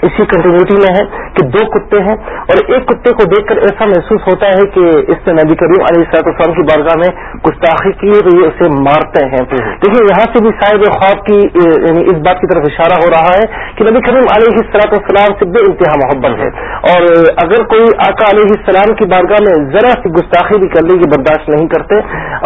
اسی کنٹینیوٹی میں ہے کہ دو کتے ہیں اور ایک کتے کو دیکھ کر ایسا محسوس ہوتا ہے کہ اس نے نبی کریم علیہ السلاط السلام کی بارگاہ میں گستاخی کی ہے تو یہ اسے مارتے ہیں۔ دیکھیے، یہاں سے بھی صاحب خواب کی یعنی اس بات کی طرف اشارہ ہو رہا ہے کہ نبی کریم علیہ السلاط السلام سے بے انتہا محبت ہے۔ اور اگر کوئی آقا علیہ السلام کی بارگاہ میں ذرا سی گستاخی بھی کر لے، یہ برداشت نہیں کرتے۔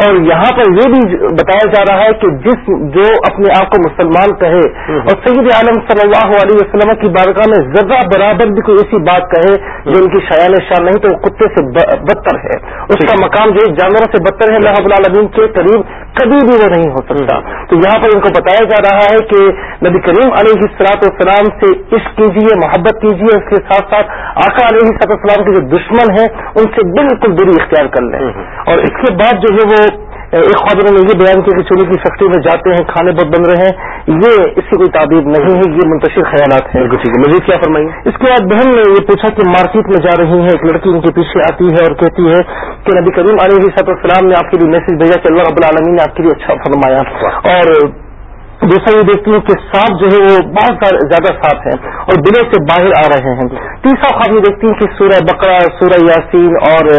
اور یہاں پر یہ بھی بتایا جا رہا ہے کہ جس جو اپنے آپ کو مسلمان کہے اور سید عالم صلی اللہ علیہ وسلم کی بارگاہ میں ذرا برابر بھی کوئی ایسی بات کہے جو ان کی شایان شان نہیں تو وہ کتے سے بدتر ہے۔ اس کا مقام جو جانوروں سے بدتر ہے اللہ العالمین کے قریب کبھی بھی وہ نہیں ہو سکتا۔ تو یہاں پر ان کو بتایا جا رہا ہے کہ نبی کریم علیہ السلاط والسلام سے عشق کیجیے محبت کیجیے اس کے ساتھ ساتھ آقا علیہ السلاط والسلام کے جو دشمن ہیں ان سے بالکل دوری اختیار کر لیں۔ اور اس کے بعد جو ہے وہ ایک خبروں نے یہ بیان کیا کہ چولی کی فیکٹری میں جاتے ہیں کھانے بہت بن رہے ہیں۔ یہ اس کی کوئی تعبیر نہیں ہے یہ منتشر خیالات ہیں۔ ٹھیک ہے مزید کیا فرمائیں؟ اس کے بعد بہن نے یہ پوچھا کہ مارکیٹ میں جا رہی ہیں ایک لڑکی ان کے پیچھے آتی ہے اور کہتی ہے کہ نبی کریم علیہ صاحب السلام نے آپ کے لیے میسج بھیجا کہ اللہ رب العالمین نے آپ کے لیے اچھا فرمایا۔ اور دوسرا یہ دیکھتی ہوں کہ سانپ جو ہے وہ بہت زیادہ سانپ ہیں اور دلوں سے باہر آ رہے ہیں۔ تیسرا خواب یہ دیکھتی ہوں کہ سورہ بقرہ، سورہ یاسین اور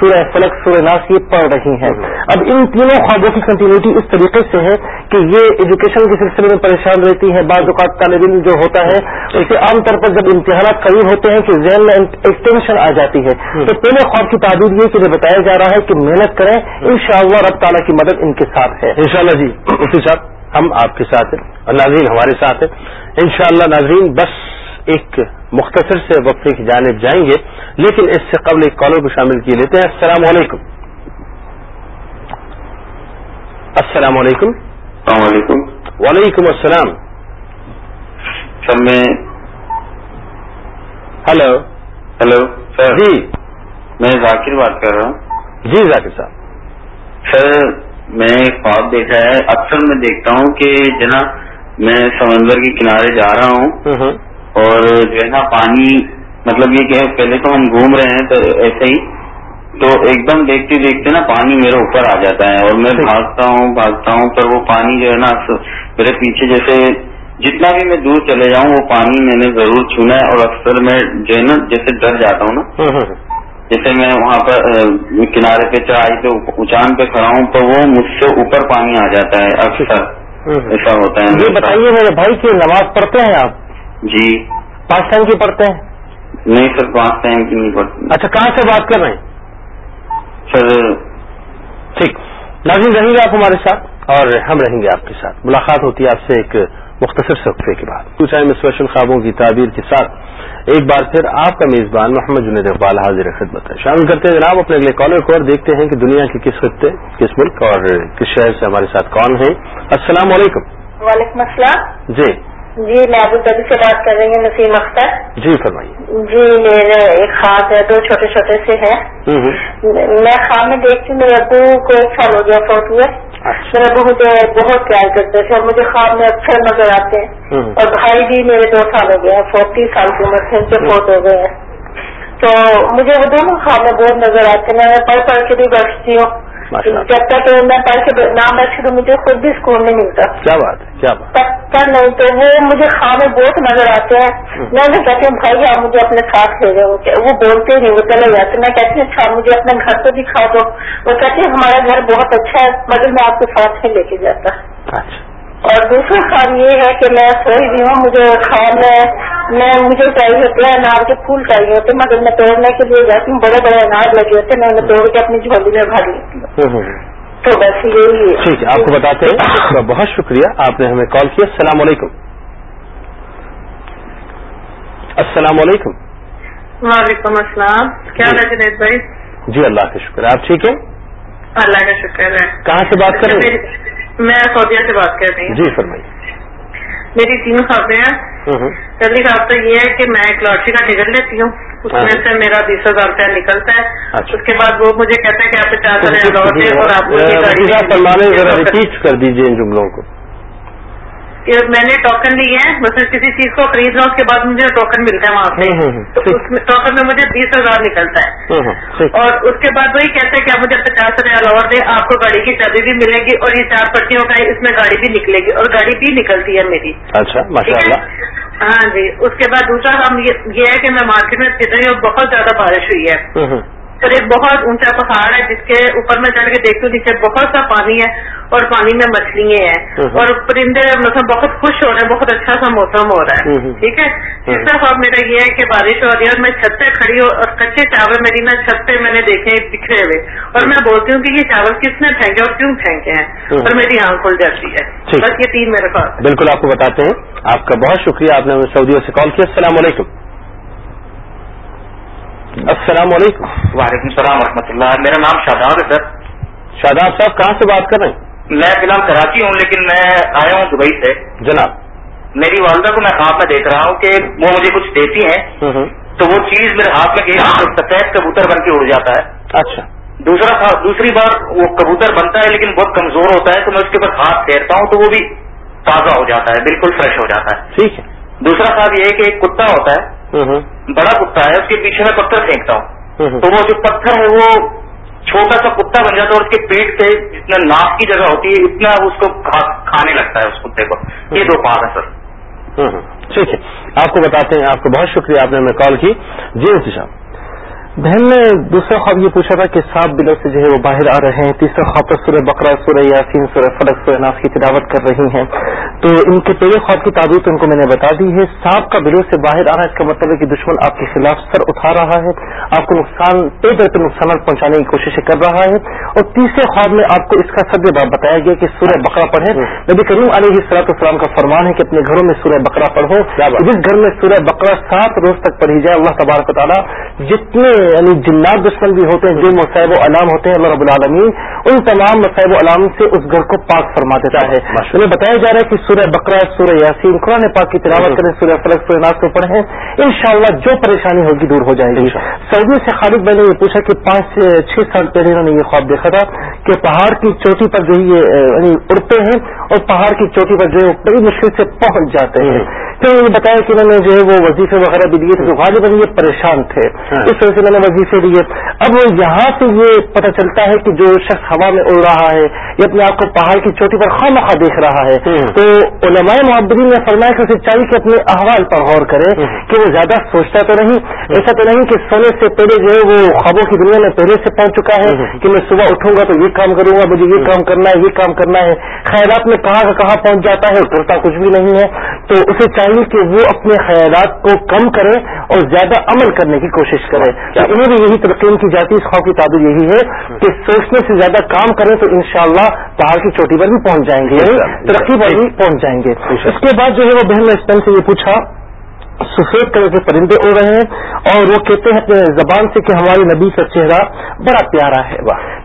سورہ فلک سورہ ناس یہ پڑھ رہی ہیں۔ اب ان تینوں خوابوں کی کنٹینیوٹی اس طریقے سے ہے کہ یہ ایجوکیشن کے سلسلے میں پریشان رہتی ہیں۔ بعض اوقات طالب علم جو ہوتا ہے، اسے عام طور پر جب امتحانات قریب ہوتے ہیں کہ ذہن میں ایک ٹینشن آ جاتی ہے۔ تو پہلے خواب کی تعبیر یہ کہ بتایا جا رہا ہے کہ محنت کریں ان شاء اللہ رب تعالیٰ کی مدد ان کے ساتھ ہے۔ ان جی مفتی ہم آپ کے ساتھ ہیں اور ناظرین ہمارے ساتھ ہیں۔ ان شاء اللہ ناظرین بس ایک مختصر سے وقفے کی جانب جائیں گے لیکن اس سے قبل ایک کالر کو شامل کیے لیتے ہیں۔ السلام علیکم۔ السلام علیکم۔ السلام علیکم۔ وعلیکم السلام۔ سر میں ہلو۔ ہلو سر جی۔ میں ذاکر بات کر رہا ہوں۔ جی ذاکر صاحب۔ سر میں ایک خواب دیکھا ہے۔ اکثر میں دیکھتا ہوں کہ جناب میں سمندر کے کنارے جا رہا ہوں اور جو ہے نا پانی مطلب یہ کہ پہلے تو ہم گھوم رہے ہیں تو ایسے ہی تو ایک دم دیکھتے دیکھتے نا پانی میرے اوپر آ جاتا ہے اور میں بھاگتا ہوں بھاگتا ہوں پر وہ پانی جو ہے نا میرے پیچھے جیسے جتنا بھی میں دور چلے جاؤں وہ پانی میں نے ضرور چھونا ہے اور اکثر میں جو ہے نا جیسے ڈر جاتا ہوں نا جیسے میں وہاں پر کنارے پہ چڑھائی پہ اچان پہ کھڑا ہوں تو وہ مجھ سے اوپر پانی آ جاتا ہے۔ اکثر ایسا ہوتا ہے۔ یہ بتائیے میرے بھائی کہ نماز پڑھتے ہیں آپ؟ جی۔ پانچ ٹائم کی پڑھتے ہیں؟ نہیں سر پانچ ٹائم کی نہیں پڑتی اچھا کہاں سے بات کر رہے ہیں؟ سر ٹھیک۔ ناظرین رہیں گے آپ ہمارے ساتھ؟ اور ہم رہیں گے آپ کے ساتھ۔ ملاقات ہوتی ہے آپ سے ایک مختصر سے وقفے کے بعد کچھ ٹائم اسپیشل خوابوں کی تعبیر کے ساتھ ایک بار پھر آپ کا میزبان محمد جنید اقبال حاضر خدمت ہے۔ شامل کرتے ہیں جناب اپنے اگلے کالر کو اور دیکھتے ہیں کہ دنیا کے کس خطے کس ملک اور کس شہر سے ہمارے ساتھ کون ہیں۔ السلام علیکم۔ وعلیکم السلام۔ جی۔ جی میں ابو دبی سے بات کر رہی ہوں نسیم اختر۔ جی فرمائیے۔ جی میرے ایک خواب ہے دو چھوٹے چھوٹے سے ہیں۔ میں خواب میں دیکھتی ہوں میرے ابو کو ایک سال ہو گیا فوت ہوئے۔ میرے ابو مجھے بہت پیار کرتے تھے اور مجھے خواب میں اکثر نظر آتے ہیں۔ اور بھائی بھی میرے دو سال ہو گئے ہیں فورٹی سال کی عمر سے ان کے فوت ہو گئے ہیں۔ تو مجھے وہ دونوں خواب میں بہت نظر آتے ہیں۔ میں پڑھ پڑھ کے بھی بیٹھتی ہوں۔ جب تک میں پڑھ کے نام تو مجھے خود بھی اسکول نہیں ملتا۔ کیا بات ہے؟ کیا بات تب تک نہیں تو وہ مجھے خواب میں بہت نظر آتے ہیں۔ میں انہیں کہتی ہوں بھائی آپ مجھے اپنے ساتھ لے جاؤ۔ وہ بولتے نہیں وہ چلے جاتے میں کہتی ہوں اچھا مجھے اپنے گھر کو دکھا دو۔ وہ کہتے ہیں ہمارا گھر بہت اچھا ہے مگر میں آپ کے ساتھ ہی لے کے جاتا۔ اچھا۔ اور دوسرا خواب یہ ہے کہ میں سوئی بھی ہوں مجھے خواب میں میں مجھے چاہیے ہوتے ہیں انار کے پھول چاہیے ہوتے مگر میں توڑنے کے لیے جاتی ہوں بڑے بڑے انار لگے ہوتے میں انہیں توڑ کے اپنی جھولی میں بھر لیتی ہوں۔ تو بس یہی ٹھیک ہے آپ کو بتاتے ہیں بہت شکریہ آپ نے ہمیں کال کیا۔ السلام علیکم۔ السلام علیکم۔ وعلیکم السلام۔ کیا حال ہے جنید بھائی؟ جی اللہ کا شکر۔ ہے آپ ٹھیک ہیں؟ اللہ کا شکر ہے۔ کہاں سے بات کر رہے ہیں؟ میں سعودیہ سے بات کر رہی ہوں۔ جی فرمائیے۔ میری تین خبریں ہیں۔ پہلی خبر تو یہ ہے کہ میں ایک لاٹری کا ٹکٹ لیتی ہوں۔ اس میں سے میرا بیس ہزار روپیہ نکلتا ہے۔ اس کے بعد وہ مجھے کہتا ہے کہ آپ پچاس ہزار لوٹے اور آپ ذرا ریپیٹ کر دیجیے ان جملوں کو۔ میں نے ٹوکن لی ہے بس کسی چیز کو خرید رہا ہوں اس کے بعد مجھے ٹوکن ملتا ہے وہاں پہ تو اس میں ٹوکن میں مجھے بیس ہزار نکلتا ہے۔ اور اس کے بعد وہی کہتے ہیں کہ آپ مجھے پچاس ہزار اور دیں آپ کو گاڑی کی چابی بھی ملے گی اور یہ چار پٹیوں کا اس میں گاڑی بھی نکلے گی اور گاڑی بھی نکلتی ہے میری۔ اچھا ماشاء اللہ ہاں جی اس کے بعد دوسرا کام یہ ہے کہ میں مارکیٹ میں پھر رہی ہوں بہت زیادہ بارش ہوئی ہے۔ پھر ایک بہت اونچا پہاڑ ہے جس کے اوپر میں چڑھ کے دیکھتی ہوں نیچے بہت سا پانی ہے اور پانی میں مچھلیاں ہیں۔ اور پرندے مطلب بہت خوش ہو رہے ہیں بہت اچھا سا موسم ہو رہا ہے۔ ٹھیک ہے؟ تیسرا خواب میرا یہ ہے کہ بارش ہو رہی ہے اور میں چھت پہ کھڑی ہوں اور کچے چاول میری نا چھت پہ میں نے دیکھے بکھرے ہوئے۔ اور میں بولتی ہوں کہ یہ چاول کس نے پھینکے اور کیوں پھینکے ہیں؟ اور میری آنکھ کھل جاتی ہے۔ بس یہ تین میرے پاس بالکل آپ کو بتاتے ہیں۔ آپ کا بہت شکریہ آپ نے ہمیں سعودیوں سے کال کیا۔ السلام علیکم۔ السلام علیکم. وعلیکم السلام ورحمۃ اللہ. میرا نام شاداب ہے سر. شاداب صاحب کہاں سے بات کر رہے ہیں؟ میں فی الحال کراچی ہوں لیکن میں آیا ہوں دبئی سے۔ جناب. میری والدہ کو میں خواب میں دیکھ رہا ہوں کہ وہ مجھے کچھ دیتی ہیں تو وہ چیز میرے ہاتھ میں گئی سفید کبوتر بن کے اڑ جاتا ہے۔ اچھا. دوسرا دوسری بار وہ کبوتر بنتا ہے لیکن بہت کمزور ہوتا ہے تو میں اس کے اوپر ہاتھ پھیرتا ہوں تو وہ بھی تازہ ہو جاتا ہے بالکل فریش ہو جاتا ہے۔ ٹھیک ہے. دوسرا خواب یہ ہے کہ ایک کتا ہوتا ہے بڑا کتا ہے اس کے پیچھے میں پتھر پھینکتا ہوں۔ تو وہ جو پتھر ہے وہ چھوٹا سا کتا بن جاتا ہے اور اس کے پیٹ سے جتنا ناک کی جگہ ہوتی ہے اتنا اس کو کھانے لگتا ہے اس کتے کو۔ یہ دو پار ہے سر۔ ٹھیک ہے۔ آپ کو بتاتے ہیں آپ کو بہت شکریہ آپ نے ہمیں کال کی۔ جی مفتی صاحب۔ بہن نے دوسرا خواب یہ پوچھا تھا کہ سات بلوں سے جو ہے وہ باہر آ رہے ہیں۔ تیسرا خواب پر سورہ بکرا سورہ یاسین سورہ فلک سورہ ناس کی تلاوت کر رہی ہیں۔ تو ان کے پہلے خواب کی تعبیر تو ان کو میں نے بتا دی ہے۔ سانپ کا بلوں سے باہر آنا اس کا مطلب ہے کہ دشمن آپ کے خلاف سر اٹھا رہا ہے۔ آپ کو نقصان پہ پہ نقصانات پہنچانے کی کوشش کر رہا ہے۔ اور تیسرے خواب میں آپ کو اس کا سب بتایا گیا کہ سورہ بکرا پڑھے نبی کریم علیہ السلاط السلام کا فرمان ہے کہ اپنے گھروں میں سورہ بکرا پڑھو۔ جس گھر میں سورہ بکرا سات روز تک پڑھی جائے اللہ تبارک تعالیٰ جتنے یعنی جنات دشمن بھی ہوتے ہیں جو مصائب و علام ہوتے ہیں اللہ رب العالمین ان تمام مصائب و علام سے اس گھر کو پاک فرما دیتا ہے۔ انہیں بتایا جا رہا ہے کہ سورہ بکرا سورہ یاسین قرآن پاک کی تلاوت کریں سورہ فلک سورہ ناز کو پڑھیں۔ ان شاء اللہ جو پریشانی ہوگی دور ہو جائے گی۔ سعودی سے خالد بھائی نے یہ پوچھا کہ پانچ چھ سال پہلے انہوں نے یہ خواب دیکھا تھا کہ پہاڑ کی چوٹی پر جو یہ یعنی اڑتے ہیں اور پہاڑ کی چوٹی پر جو ہے بڑی مشکل سے پہنچ جاتے ہیں۔ تو یہ بتایا کہ انہوں نے جو ہے وہ وظیفے وغیرہ بھی دیے تھے تو غالباً یہ پریشان تھے۔ اس وجہ سے میں نے وظیفے دیے۔ اب یہاں سے یہ پتہ چلتا ہے کہ جو شخص ہوا میں اڑ رہا ہے یا اپنے آپ کو پہاڑ کی چوٹی پر خواہ مخواہ دیکھ رہا ہے۔ تو علماء محبرین نے فرمایا کہ اسے چاہیے کہ اپنے احوال پر غور کرے کہ وہ زیادہ سوچتا تو نہیں ایسا تو نہیں کہ سونے سے پہلے جو ہے وہ خوابوں کی دنیا میں پہلے سے پہنچ چکا ہے کہ میں صبح اٹھوں گا تو یہ کام کروں گا مجھے یہ کام کرنا ہے یہ کام کرنا ہے۔ خیالات میں کہاں کا کہاں پہنچ جاتا ہے کرتا کچھ بھی نہیں ہے۔ تو اسے چاہیے کہ وہ اپنے خیالات کو کم کرے اور زیادہ عمل کرنے کی کوشش کرے۔ انہیں بھی یہی ترقیم کی جاتی اس خواب کی تعداد یہی ہے کہ سوچنے سے زیادہ کام کریں تو انشاءاللہ پہاڑ کی چوٹی پر بھی پہنچ جائیں گے ترقی پر بھی پہنچ جائیں گے۔ اس کے بعد جو ہے وہ بہن نے اس سے یہ پوچھا سفید کلر کے پرندے اڑ رہے ہیں اور وہ کہتے ہیں اپنے زبان سے کہ ہمارے نبی کا چہرہ بڑا پیارا ہے۔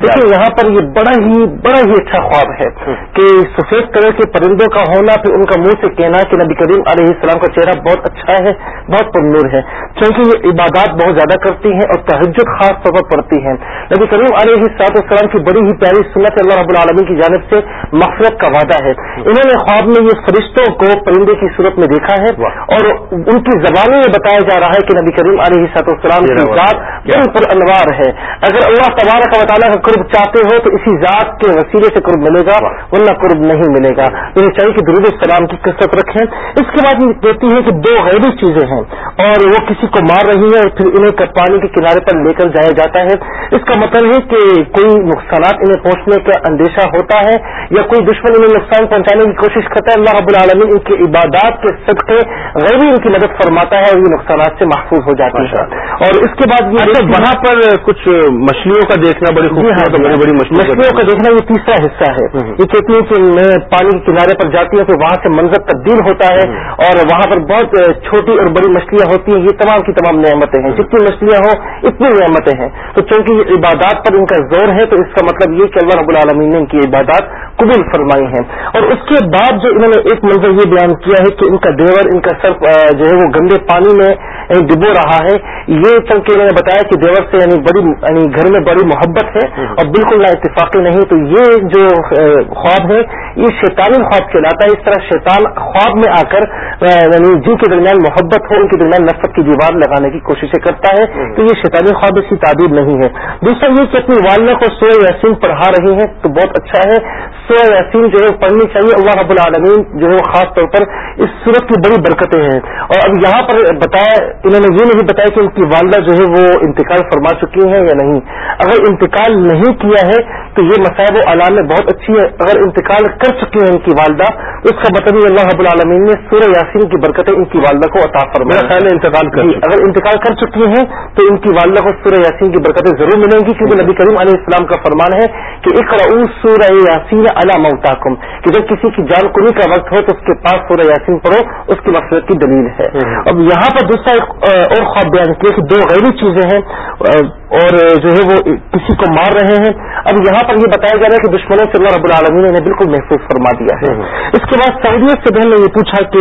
دیکھیے یہاں پر یہ بڑا ہی بڑا ہی اچھا خواب ہے کہ سفید کلر کے پرندوں کا ہونا پھر ان کا منہ سے کہنا کہ نبی کریم علیہ السلام کا چہرہ بہت اچھا ہے بہت پرنور ہے۔ کیونکہ یہ عبادات بہت زیادہ کرتی ہیں اور تحجد خاص طور پر پڑتی ہیں۔ نبی کریم علیہ السلاط السلام کی بڑی ہی پیاری سنت اللہ رب العالمین کی جانب سے مغفرت کا وعدہ ہے۔ انہوں نے خواب میں یہ فرشتوں کو پرندے کی صورت میں دیکھا ہے اور ان کی زبانوں میں بتایا جا رہا ہے کہ نبی کریم علیہ سات السلام کی ذات بڑی پر انوار ہے۔ اگر اللہ تبارک و تعالیٰ کا قرب چاہتے ہو تو اسی ذات کے وسیلے سے قرب ملے گا ورنہ قرب نہیں ملے گا۔ انہیں چاہیے کہ درود السلام کی کثرت رکھیں۔ اس کے بعد یہ کہتی ہے کہ دو غیبی چیزیں ہیں اور وہ کسی کو مار رہی ہے اور پھر انہیں پانی کے کنارے پر لے کر جایا جاتا ہے۔ اس کا مطلب ہے کہ کوئی نقصانات انہیں پہنچنے کا اندیشہ ہوتا ہے یا کوئی دشمن انہیں نقصان پہنچانے کی کوشش کرتا ہے۔ اللہ رب العالمین ان کی عبادات کے صدقے غیبی ان کی مدد فرماتا ہے اور یہ نقصانات سے محفوظ ہو جاتا ہے۔ اور اس کے بعد اچھا وہاں پر کچھ مچھلیوں کا دیکھنا بڑی خوبصورت بڑی بڑی مچھلیوں کا دیکھنا۔ یہ تیسرا حصہ ہے۔ یہ کہتی ہے کہ میں پانی کے کنارے پر جاتی ہوں تو وہاں سے منظر تبدیل ہوتا ہے اور وہاں پر بہت چھوٹی اور بڑی مچھلیاں ہوتی ہیں یہ تمام کی تمام نعمتیں ہیں۔ جتنی مچھلیاں ہوں اتنی نعمتیں ہیں۔ تو چونکہ یہ عبادات پر ان کا زور ہے تو اس کا مطلب یہ کہ اللہ رب العالمین نے ان کی عبادات قبول فرمائی ہیں۔ اور اس کے بعد جو انہوں نے ایک منظر یہ بیان کیا ہے کہ ان کا دیور ان کا سر جو ہے وہ گندے پانی میں ڈبو رہا ہے، یہ چونکہ انہوں نے بتایا کہ دیور سے یعنی بڑی یعنی گھر میں بڑی محبت ہے اور بالکل نہ اتفاقی نہیں، تو یہ جو خواب ہے یہ شیطانی خواب کہلاتا ہے اس طرح شیطان خواب میں آ کر یعنی جن کے درمیان محبت ہو ان کے درمیان نفرت کی دیوار لگانے کی کوششیں کرتا ہے تو یہ شیطانی خواب اس کی تعبیر نہیں ہے۔ دوسرا یہ کہ اپنی والدہ کو سو یاسین پڑھا رہی ہیں تو بہت اچھا ہے۔ سو یاسین جو ہے پڑھنی چاہیے۔ اللہ رب العالمین جو ہے خاص طور پر اس صورت کی بڑی برکتیں ہیں۔ اور اب یہاں پر بتایا انہوں نے یہ نہیں بتایا کہ ان کی والدہ جو ہے وہ انتقال فرما چکی ہیں یا نہیں۔ اگر انتقال نہیں کیا ہے تو یہ مسائب و علام میں بہت اچھی ہے۔ اگر انتقال کر چکی ہیں ان کی والدہ۔ اس کا مطلب اللہ رب العالمین نے سورہ یاسین کی برکتیں ان کی والدہ کو عطا فرمایا انتقال کر جی، اگر انتقال کر چکی ہیں تو ان کی والدہ کو سورہ یاسین کی برکتیں ضرور ملیں گی کیونکہ نبی کریم علیہ السلام کا فرمان ہے کہ اقرا سورہ یاسین علا موتاکم۔ کہ جب کسی کی جان کنی کا وقت ہو تو اس کے پاس سورہ یاسین پڑھو اس کی مقصد کی دلیل ہے۔ اب یہاں پر دوسرا ایک اور خواب بیان کیا کہ دو غیری چیزیں ہیں اور جو ہے وہ کسی کو مار رہے ہیں۔ اب یہاں پر یہ بتایا جا رہا ہے کہ دشمنوں سے اللہ رب العالمین نے بالکل محفوظ فرما دیا ہے۔ اس کے بعد سعودیت سے بہن نے یہ پوچھا کہ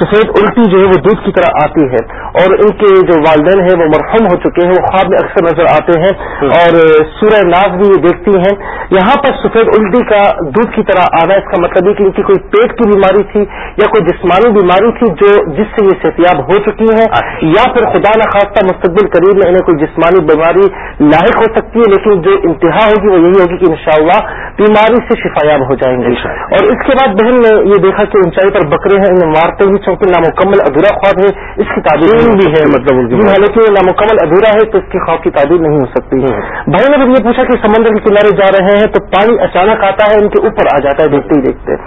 سفید الٹی جو ہے وہ دودھ کی طرح آتی ہے۔ اور ان کے جو والدین ہیں وہ مرحوم ہو چکے ہیں وہ خواب میں اکثر نظر آتے ہیں اور سورہ ناز بھی یہ دیکھتی ہیں۔ یہاں پر سفید الٹی کا دودھ کی طرح آنا اس کا مطلب ہے کہ ان کی کوئی پیٹ کی بیماری تھی یا کوئی جسمانی بیماری تھی جو جس سے یہ صحتیاب ہو چکی ہیں یا پھر خدا نخواستہ مستقبل قریب میں انہیں کوئی جسمانی بیماری بیماری لاحق ہو سکتی ہے لیکن جو انتہا ہوگی وہ یہی ہوگی کہ انشاءاللہ بیماری سے شفایاب ہو جائیں گے۔ اور اس کے بعد بہن نے یہ دیکھا کہ اونچائی پر بکرے ہیں انہیں مارتے ہی چونکہ نامکمل ادھورا خواب ہے اس کی تعبیر بھی ہے مطلب جی ہاں لیکن نامکمل ادھورا ہے تو اس کی خواب کی تعبیر نہیں ہو سکتی۔ بھائی نے جب یہ پوچھا کہ سمندر کے کنارے جا رہے ہیں تو پانی اچانک آتا ہے ان کے اوپر آ جاتا ہے دیکھتے ہی دیکھتے۔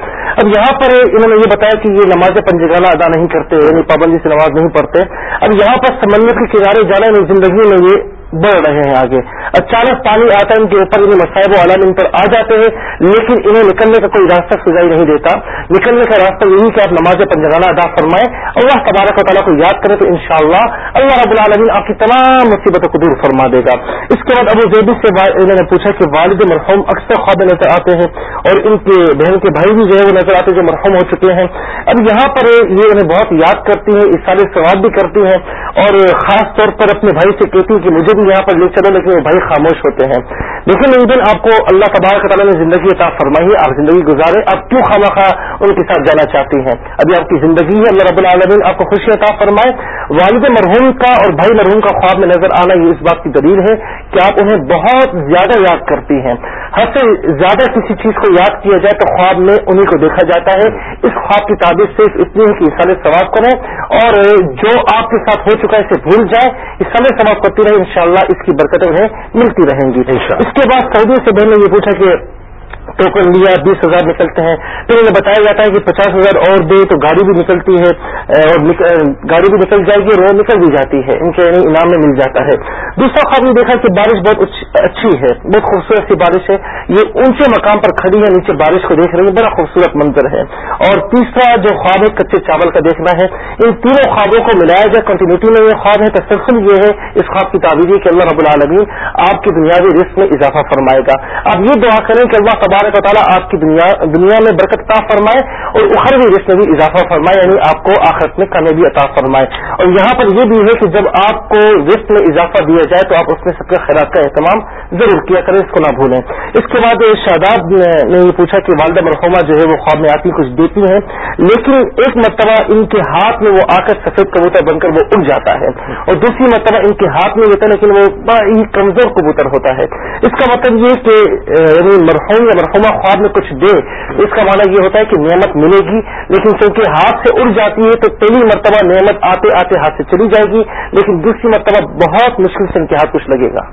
اب یہاں پر انہوں نے یہ بتایا کہ یہ نماز پنجگانہ ادا نہیں کرتے یعنی پابندی سے نماز نہیں پڑھتے۔ اب یہاں پر سمندر کے کنارے جانا یعنی زندگی میں یہ بڑھ رہے ہیں آگے۔ اچانک پانی آتا ہے ان کے اوپر، انہیں مسائب و علام ان پر آ جاتے ہیں، لیکن انہیں نکلنے کا کوئی راستہ سجائی نہیں دیتا۔ نکلنے کا راستہ یہی کہ آپ نماز پنجگانہ ادا فرمائیں۔ اللہ تبارک و تعالیٰ کو یاد کریں تو انشاءاللہ اللہ رب العالمین آپ کی تمام مصیبتوں کو دور فرما دے گا۔ اس کے بعد ابو زیبی سے انہوں نے پوچھا کہ والد مرحوم اکثر خواب نظر آتے ہیں اور ان کے بہن کے بھائی بھی جو ہے وہ نظر آتے ہیں جو مرحوم ہو چکے ہیں۔ اب یہاں پر یہ انہیں بہت یاد کرتی ہیں اس سارے ثواب بھی کرتی ہیں اور خاص طور پر اپنے بھائی سے کہتی ہیں کہ مجھے بھی یہاں پر لے چلے، لیکن وہ بھائی خاموش ہوتے ہیں۔ لیکن ایک دن آپ کو اللہ تبارک تعالیٰ نے زندگی عطا فرمائی، آپ زندگی گزارے، آپ کیوں خامہ خواہ ان کے ساتھ جانا چاہتی ہیں؟ ابھی آپ کی زندگی ہے، اللہ رب العالمین آپ کو خوشی عطا فرمائے۔ والد مرحوم کا اور بھائی مرحوم کا خواب میں نظر آنا یہ اس بات کی دلیل ہے کہ آپ انہیں بہت زیادہ یاد کرتی ہیں۔ حد سے زیادہ کسی چیز کو یاد کیا جائے تو خواب میں انہیں کو دیکھا جاتا ہے۔ اس خواب کی تعبیر صرف اتنی ہے کہ سال ثواب کریں اور جو آپ کے ساتھ ہو چکا ہے اسے بھول جائے اس سمے ثواب کرتی رہے انشاءاللہ اس کی برکتیں انہیں ملتی رہیں گی۔ اس کے بعد سعودی سے بہن نے یہ پوچھا کہ ٹوکن لیا بیس ہزار نکلتے ہیں۔ پھر انہیں بتایا جاتا ہے کہ پچاس ہزار اور دے تو گاڑی بھی نکلتی ہے اور گاڑی بھی نکل جائے گی اور وہ نکل بھی جاتی ہے۔ ان کے یعنی انعام میں مل جاتا ہے۔ دوسرا خواب نے دیکھا کہ بارش بہت اچھی ہے، بہت خوبصورت سی بارش ہے۔ یہ اونچے مقام پر کھڑی ہے، نیچے بارش کو دیکھ رہی ہے، بڑا خوبصورت منظر ہے۔ اور تیسرا جو خواب ہے، کچے چاول کا دیکھنا ہے۔ ان تینوں خوابوں کو ملایا جائے کنٹینیوٹی میں یہ خواب ہے، تسلسل یہ ہے اس خواب کی تعبیر ہے کہ اللہ رب العالمین آپ کی دنیاوی رسک میں اضافہ فرمائے گا۔ آپ یہ دعا کریں کہ اللہ تبارک و تعالیٰ آپ کی دنیا دنیا میں برکت عطا فرمائے اور اخروی رسک میں بھی اضافہ فرمائے یعنی آپ کو آخرت میں کامیابی عطا فرمائے۔ اور یہاں پر یہ بھی ہے کہ جب آپ کو رسک میں اضافہ دیا جائے تو آپ اس میں سب کے خیرات کا اہتمام ضرور کیا کریں، اس کو نہ بھولیں۔ اس کے بعد شاداب نے یہ پوچھا کہ والدہ مرحوما جو ہے وہ خواب میں آتی کچھ دیتی ہیں، لیکن ایک مرتبہ ان کے ہاتھ میں وہ آ کر سفید کبوتر بن کر وہ اڑ جاتا ہے۔ اور دوسری مرتبہ ان کے ہاتھ میں ہوتا ہے، لیکن وہ بڑا ہی کمزور کبوتر ہوتا ہے۔ اس کا مطلب یہ کہ یعنی مرحوم یا مرحوما خواب میں کچھ دے اس کا معنی یہ ہوتا ہے کہ نعمت ملے گی لیکن کیونکہ ہاتھ سے اڑ جاتی ہے تو پہلی مرتبہ نعمت آتے آتے ہاتھ سے چلی جائے گی لیکن دوسری مرتبہ بہت مشکل سے ان کے ہاتھ کچھ لگے گا۔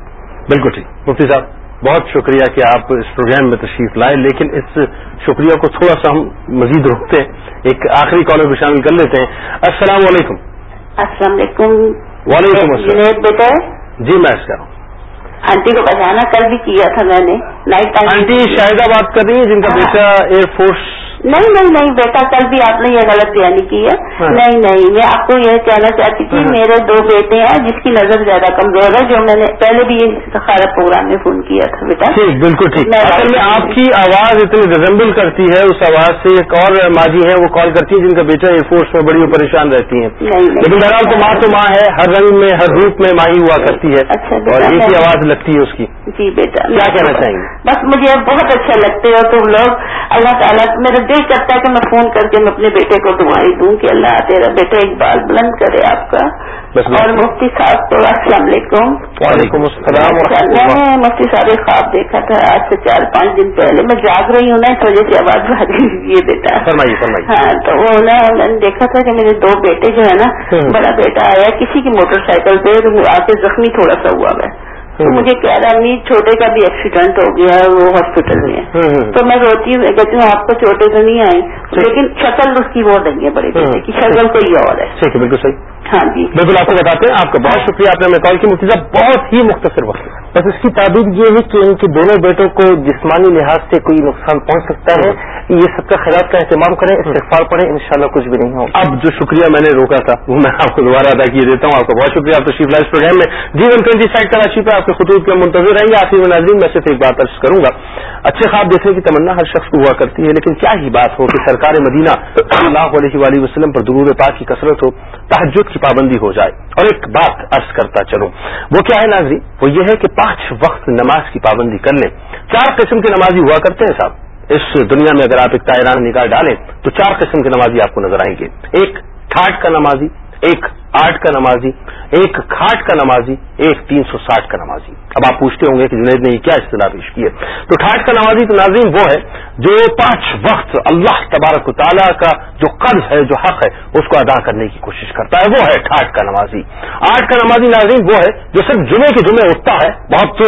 بالکل ٹھیک۔ مفتی صاحب بہت شکریہ کہ آپ اس پروگرام میں تشریف لائے لیکن اس شکریہ کو تھوڑا سا ہم مزید روکتے ہیں ایک آخری کالر کو شامل کر لیتے ہیں۔ السلام علیکم۔ السلام علیکم۔ وعلیکم السلام۔ بیٹا جی میں اس کا ہوں۔ آنٹی کو بتانا کل بھی کیا تھا میں نے. نائٹ ٹائم آنٹی شاہدہ بات کر رہی ہیں جن کا بیٹا ایئر فورس نہیں نہیں نہیں بیٹا کل بھی آپ نے یہ غلط بیانی کی ہے۔ نہیں نہیں میں آپ کو یہ کہنا چاہتی تھی میرے دو بیٹے ہیں جس کی نظر زیادہ کمزور ہے جو میں نے پہلے بھی سخارا پروگرام میں فون کیا تھا بیٹا۔ ٹھیک بالکل ٹھیک۔ اصل میں آپ کی آواز اتنی ریزمبل کرتی ہے اس آواز سے ایک اور ماجی ہے وہ کال کرتی ہے جن کا بیٹا ایئر فورس میں بڑی پریشان رہتی ہیں۔ لیکن بہرحال تو ماں تو ماں ہے ہر رنگ میں ہر روپ میں ماہی ہوا کرتی ہے۔ اور ایک ہی آواز لگتی ہے اس کی۔ جی بیٹا کیا کہنا چاہیں گے؟ بس مجھے بہت اچھا لگتے ہو تم لوگ اللہ تعالیٰ میرا دل کرتا ہے کہ میں فون کر کے میں اپنے بیٹے کو دعائیں دوں کہ اللہ تیرا بیٹا ایک بال بلند کرے آپ کا اور مفتی صاحب تو السلام علیکم۔ وعلیکم السلام میں نے مفتی صاحب خواب دیکھا تھا آج سے چار پانچ دن پہلے۔ میں جاگ رہی ہوں نا اس وجہ سے آواز رہی ہے بیٹا۔ ہاں تو وہ نا میں نے دیکھا تھا کہ میرے دو بیٹے جو ہے نا بڑا بیٹا آیا کسی کی موٹر سائیکل پہ آ کے زخمی تھوڑا سا ہوا ہے۔ تو مجھے کہہ رہا امی چھوٹے کا بھی ایکسیڈنٹ ہو گیا ہے وہ ہاسپٹل میں ہے۔ تو میں روتی ہوں کہتی ہوں آپ کو چوٹے تو نہیں آئے۔ لیکن شکل اس کی وہ نہیں ہے بڑے کی شکل کوئی اور ہے بالکل صحیح۔ ہاں جی۔ بالکل آپ کو بتاتے ہیں آپ کا بہت شکریہ آپ نے کال کی۔ مفتی صاحب بہت ہی مختصر وقت بس اس کی تعبیر یہ ہے کہ ان کے دونوں بیٹوں کو جسمانی لحاظ سے کوئی نقصان پہنچ سکتا ہے۔ یہ سب کا خیرات کا اہتمام کریں استغفار پڑھیں انشاءاللہ کچھ بھی نہیں ہوگا۔ اب جو شکریہ میں نے روکا تھا وہ میں آپ کو دوبارہ ادا کیے دیتا ہوں۔ آپ کا بہت شکریہ۔ آپ تشریف لائف پروگرام میں G one twenty site Karachi پہ آپ کے خطوط کے منتظر رہیں گے آخر ناظرین میں صرف ایک بات ارض کروں گا۔ اچھے خواب دیکھنے کی تمنا ہر شخص کو ہوا کرتی ہے لیکن کیا ہی بات ہو کہ سرکار مدینہ اللہ علیہ وسلم پر درور پاک کی کثرت ہو تحجد کی پابندی ہو جائے اور ایک بات عرض کرتا چلوں۔ وہ کیا ہے ناظری وہ یہ ہے کہ پانچ وقت نماز کی پابندی کر لیں۔ چار قسم کے نمازی ہوا کرتے ہیں صاحب۔ اس دنیا میں اگر آپ ایک تائران نگاہ ڈالیں تو چار قسم کے نمازی آپ کو نظر آئیں گے۔ ایک ٹھاٹ کا نمازی، ایک آٹھ کا نمازی، ایک کھاٹ کا نمازی، ایک تین سو ساٹھ کا نمازی۔ اب آپ پوچھتے ہوں گے کہ جنید نے یہ کیا اصطلاح پیش کی ہے۔ تو ٹھاٹ کا نمازی تو ناظرین وہ ہے جو پانچ وقت اللہ تبارک و تعالیٰ کا جو قرض ہے، جو حق ہے، اس کو ادا کرنے کی کوشش کرتا ہے۔ وہ ہے ٹھاٹ کا نمازی۔ آٹھ کا نمازی ناظرین وہ ہے جو صرف جمعے کے جمعے اٹھتا ہے، بہت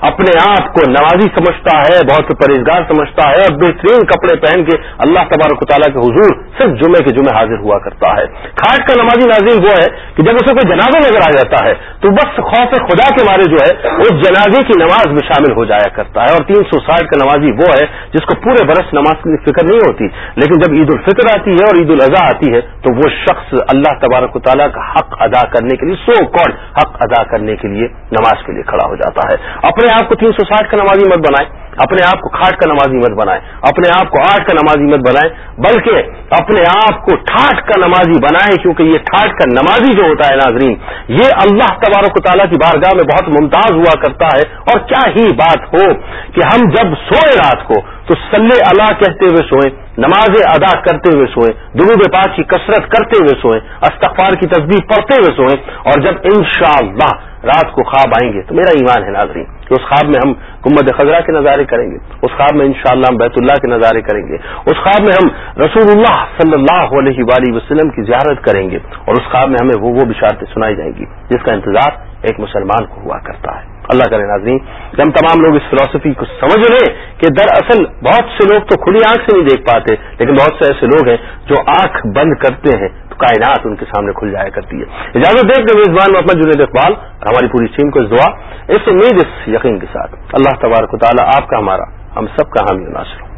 اپنے آپ کو نمازی سمجھتا ہے، بہت پرہیزگار سمجھتا ہے اور بہترین کپڑے پہن کے اللہ تبارک و تعالیٰ کے حضور صرف جمعے کے جمعے حاضر ہوا کرتا ہے۔ کھاٹ کا نمازی ناظرین وہ ہے کہ جب اسے کوئی جنازہ نظر آ جاتا ہے تو بس خوف خدا کے مارے جو ہے اس جنازے کی نماز میں شامل ہو جایا کرتا ہے اور تین سو ساٹھ کا نمازی وہ ہے جس کو پورے برس نماز کی فکر نہیں ہوتی۔ لیکن جب عید الفطر آتی ہے اور عید الاضحیٰ آتی ہے تو وہ شخص اللہ تبارک و تعالیٰ کا حق ادا کرنے کے لیے سو کون حق ادا کرنے کے لیے نماز کے لیے کھڑا ہو جاتا ہے۔ اپنے آپ کو تین سو ساٹھ کا نمازی مت بنائے اپنے آپ کو کھاٹ کا نمازی مت بنائے اپنے آپ کو آٹھ کا نمازی مت بنائے بلکہ اپنے آپ کو ٹھاٹ کا نمازی بنائے کیونکہ یہ ٹھاٹ کا نمازی جو ہوتا ہے ناظرین، یہ اللہ تبارک و تعالیٰ کی بارگاہ میں بہت ممتاز ہوا کرتا ہے۔ اور کیا ہی بات ہو کہ ہم جب سوئے رات کو، تو سلے اللہ کہتے ہوئے سوئیں، نماز ادا کرتے ہوئے سوئیں، درود پاک کی کثرت کرتے ہوئے سوئیں، استغفار کی تصدیق پڑھتے ہوئے سوئیں، اور جب انشاءاللہ رات کو خواب آئیں گے تو میرا ایمان ہے ناظرین کہ اس خواب میں ہم گمد خزرہ کے نظارے کریں گے، اس خواب میں انشاءاللہ ہم بیت اللہ کے نظارے کریں گے، اس خواب میں ہم رسول اللہ صلی اللہ علیہ وآلہ وسلم کی زیارت کریں گے اور اس خواب میں ہمیں وہ وہ بشارتیں سنائی جائیں گی جس کا انتظار ایک مسلمان کو ہوا کرتا ہے۔ اللہ کرے ناظرین، کہ ہم تمام لوگ اس فلاسفی کو سمجھ لیں کہ دراصل بہت سے لوگ تو کھلی آنکھ سے نہیں دیکھ پاتے، لیکن بہت سے ایسے لوگ ہیں جو آنکھ بند کرتے ہیں تو کائنات ان کے سامنے کھل جایا کرتی ہے۔ اجازت دے کہ میزبان محمد جنید اقبال اور ہماری پوری ٹیم کو اس دعا، اس امید، اس یقین کے ساتھ۔ اللہ تبارک و تعالیٰ آپ کا ہمارا، ہم سب کا حامی ناصر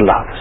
اللہ حافظ۔